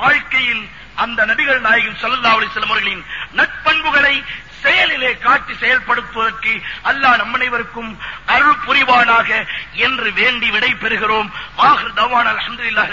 வாழ்க்கையில் அந்த நபிகள் நாயகம் சல்லா செல்வர்களின் நட்பண்புகளை செயலிலே காட்டி செயல்படுத்துவதற்கு அல்லாஹ் நம் அனைவருக்கும் அருள் புரிவானாக என்று வேண்டி விடை பெறுகிறோம் ஆஹ் தவான் அலமதுல்லாஹ்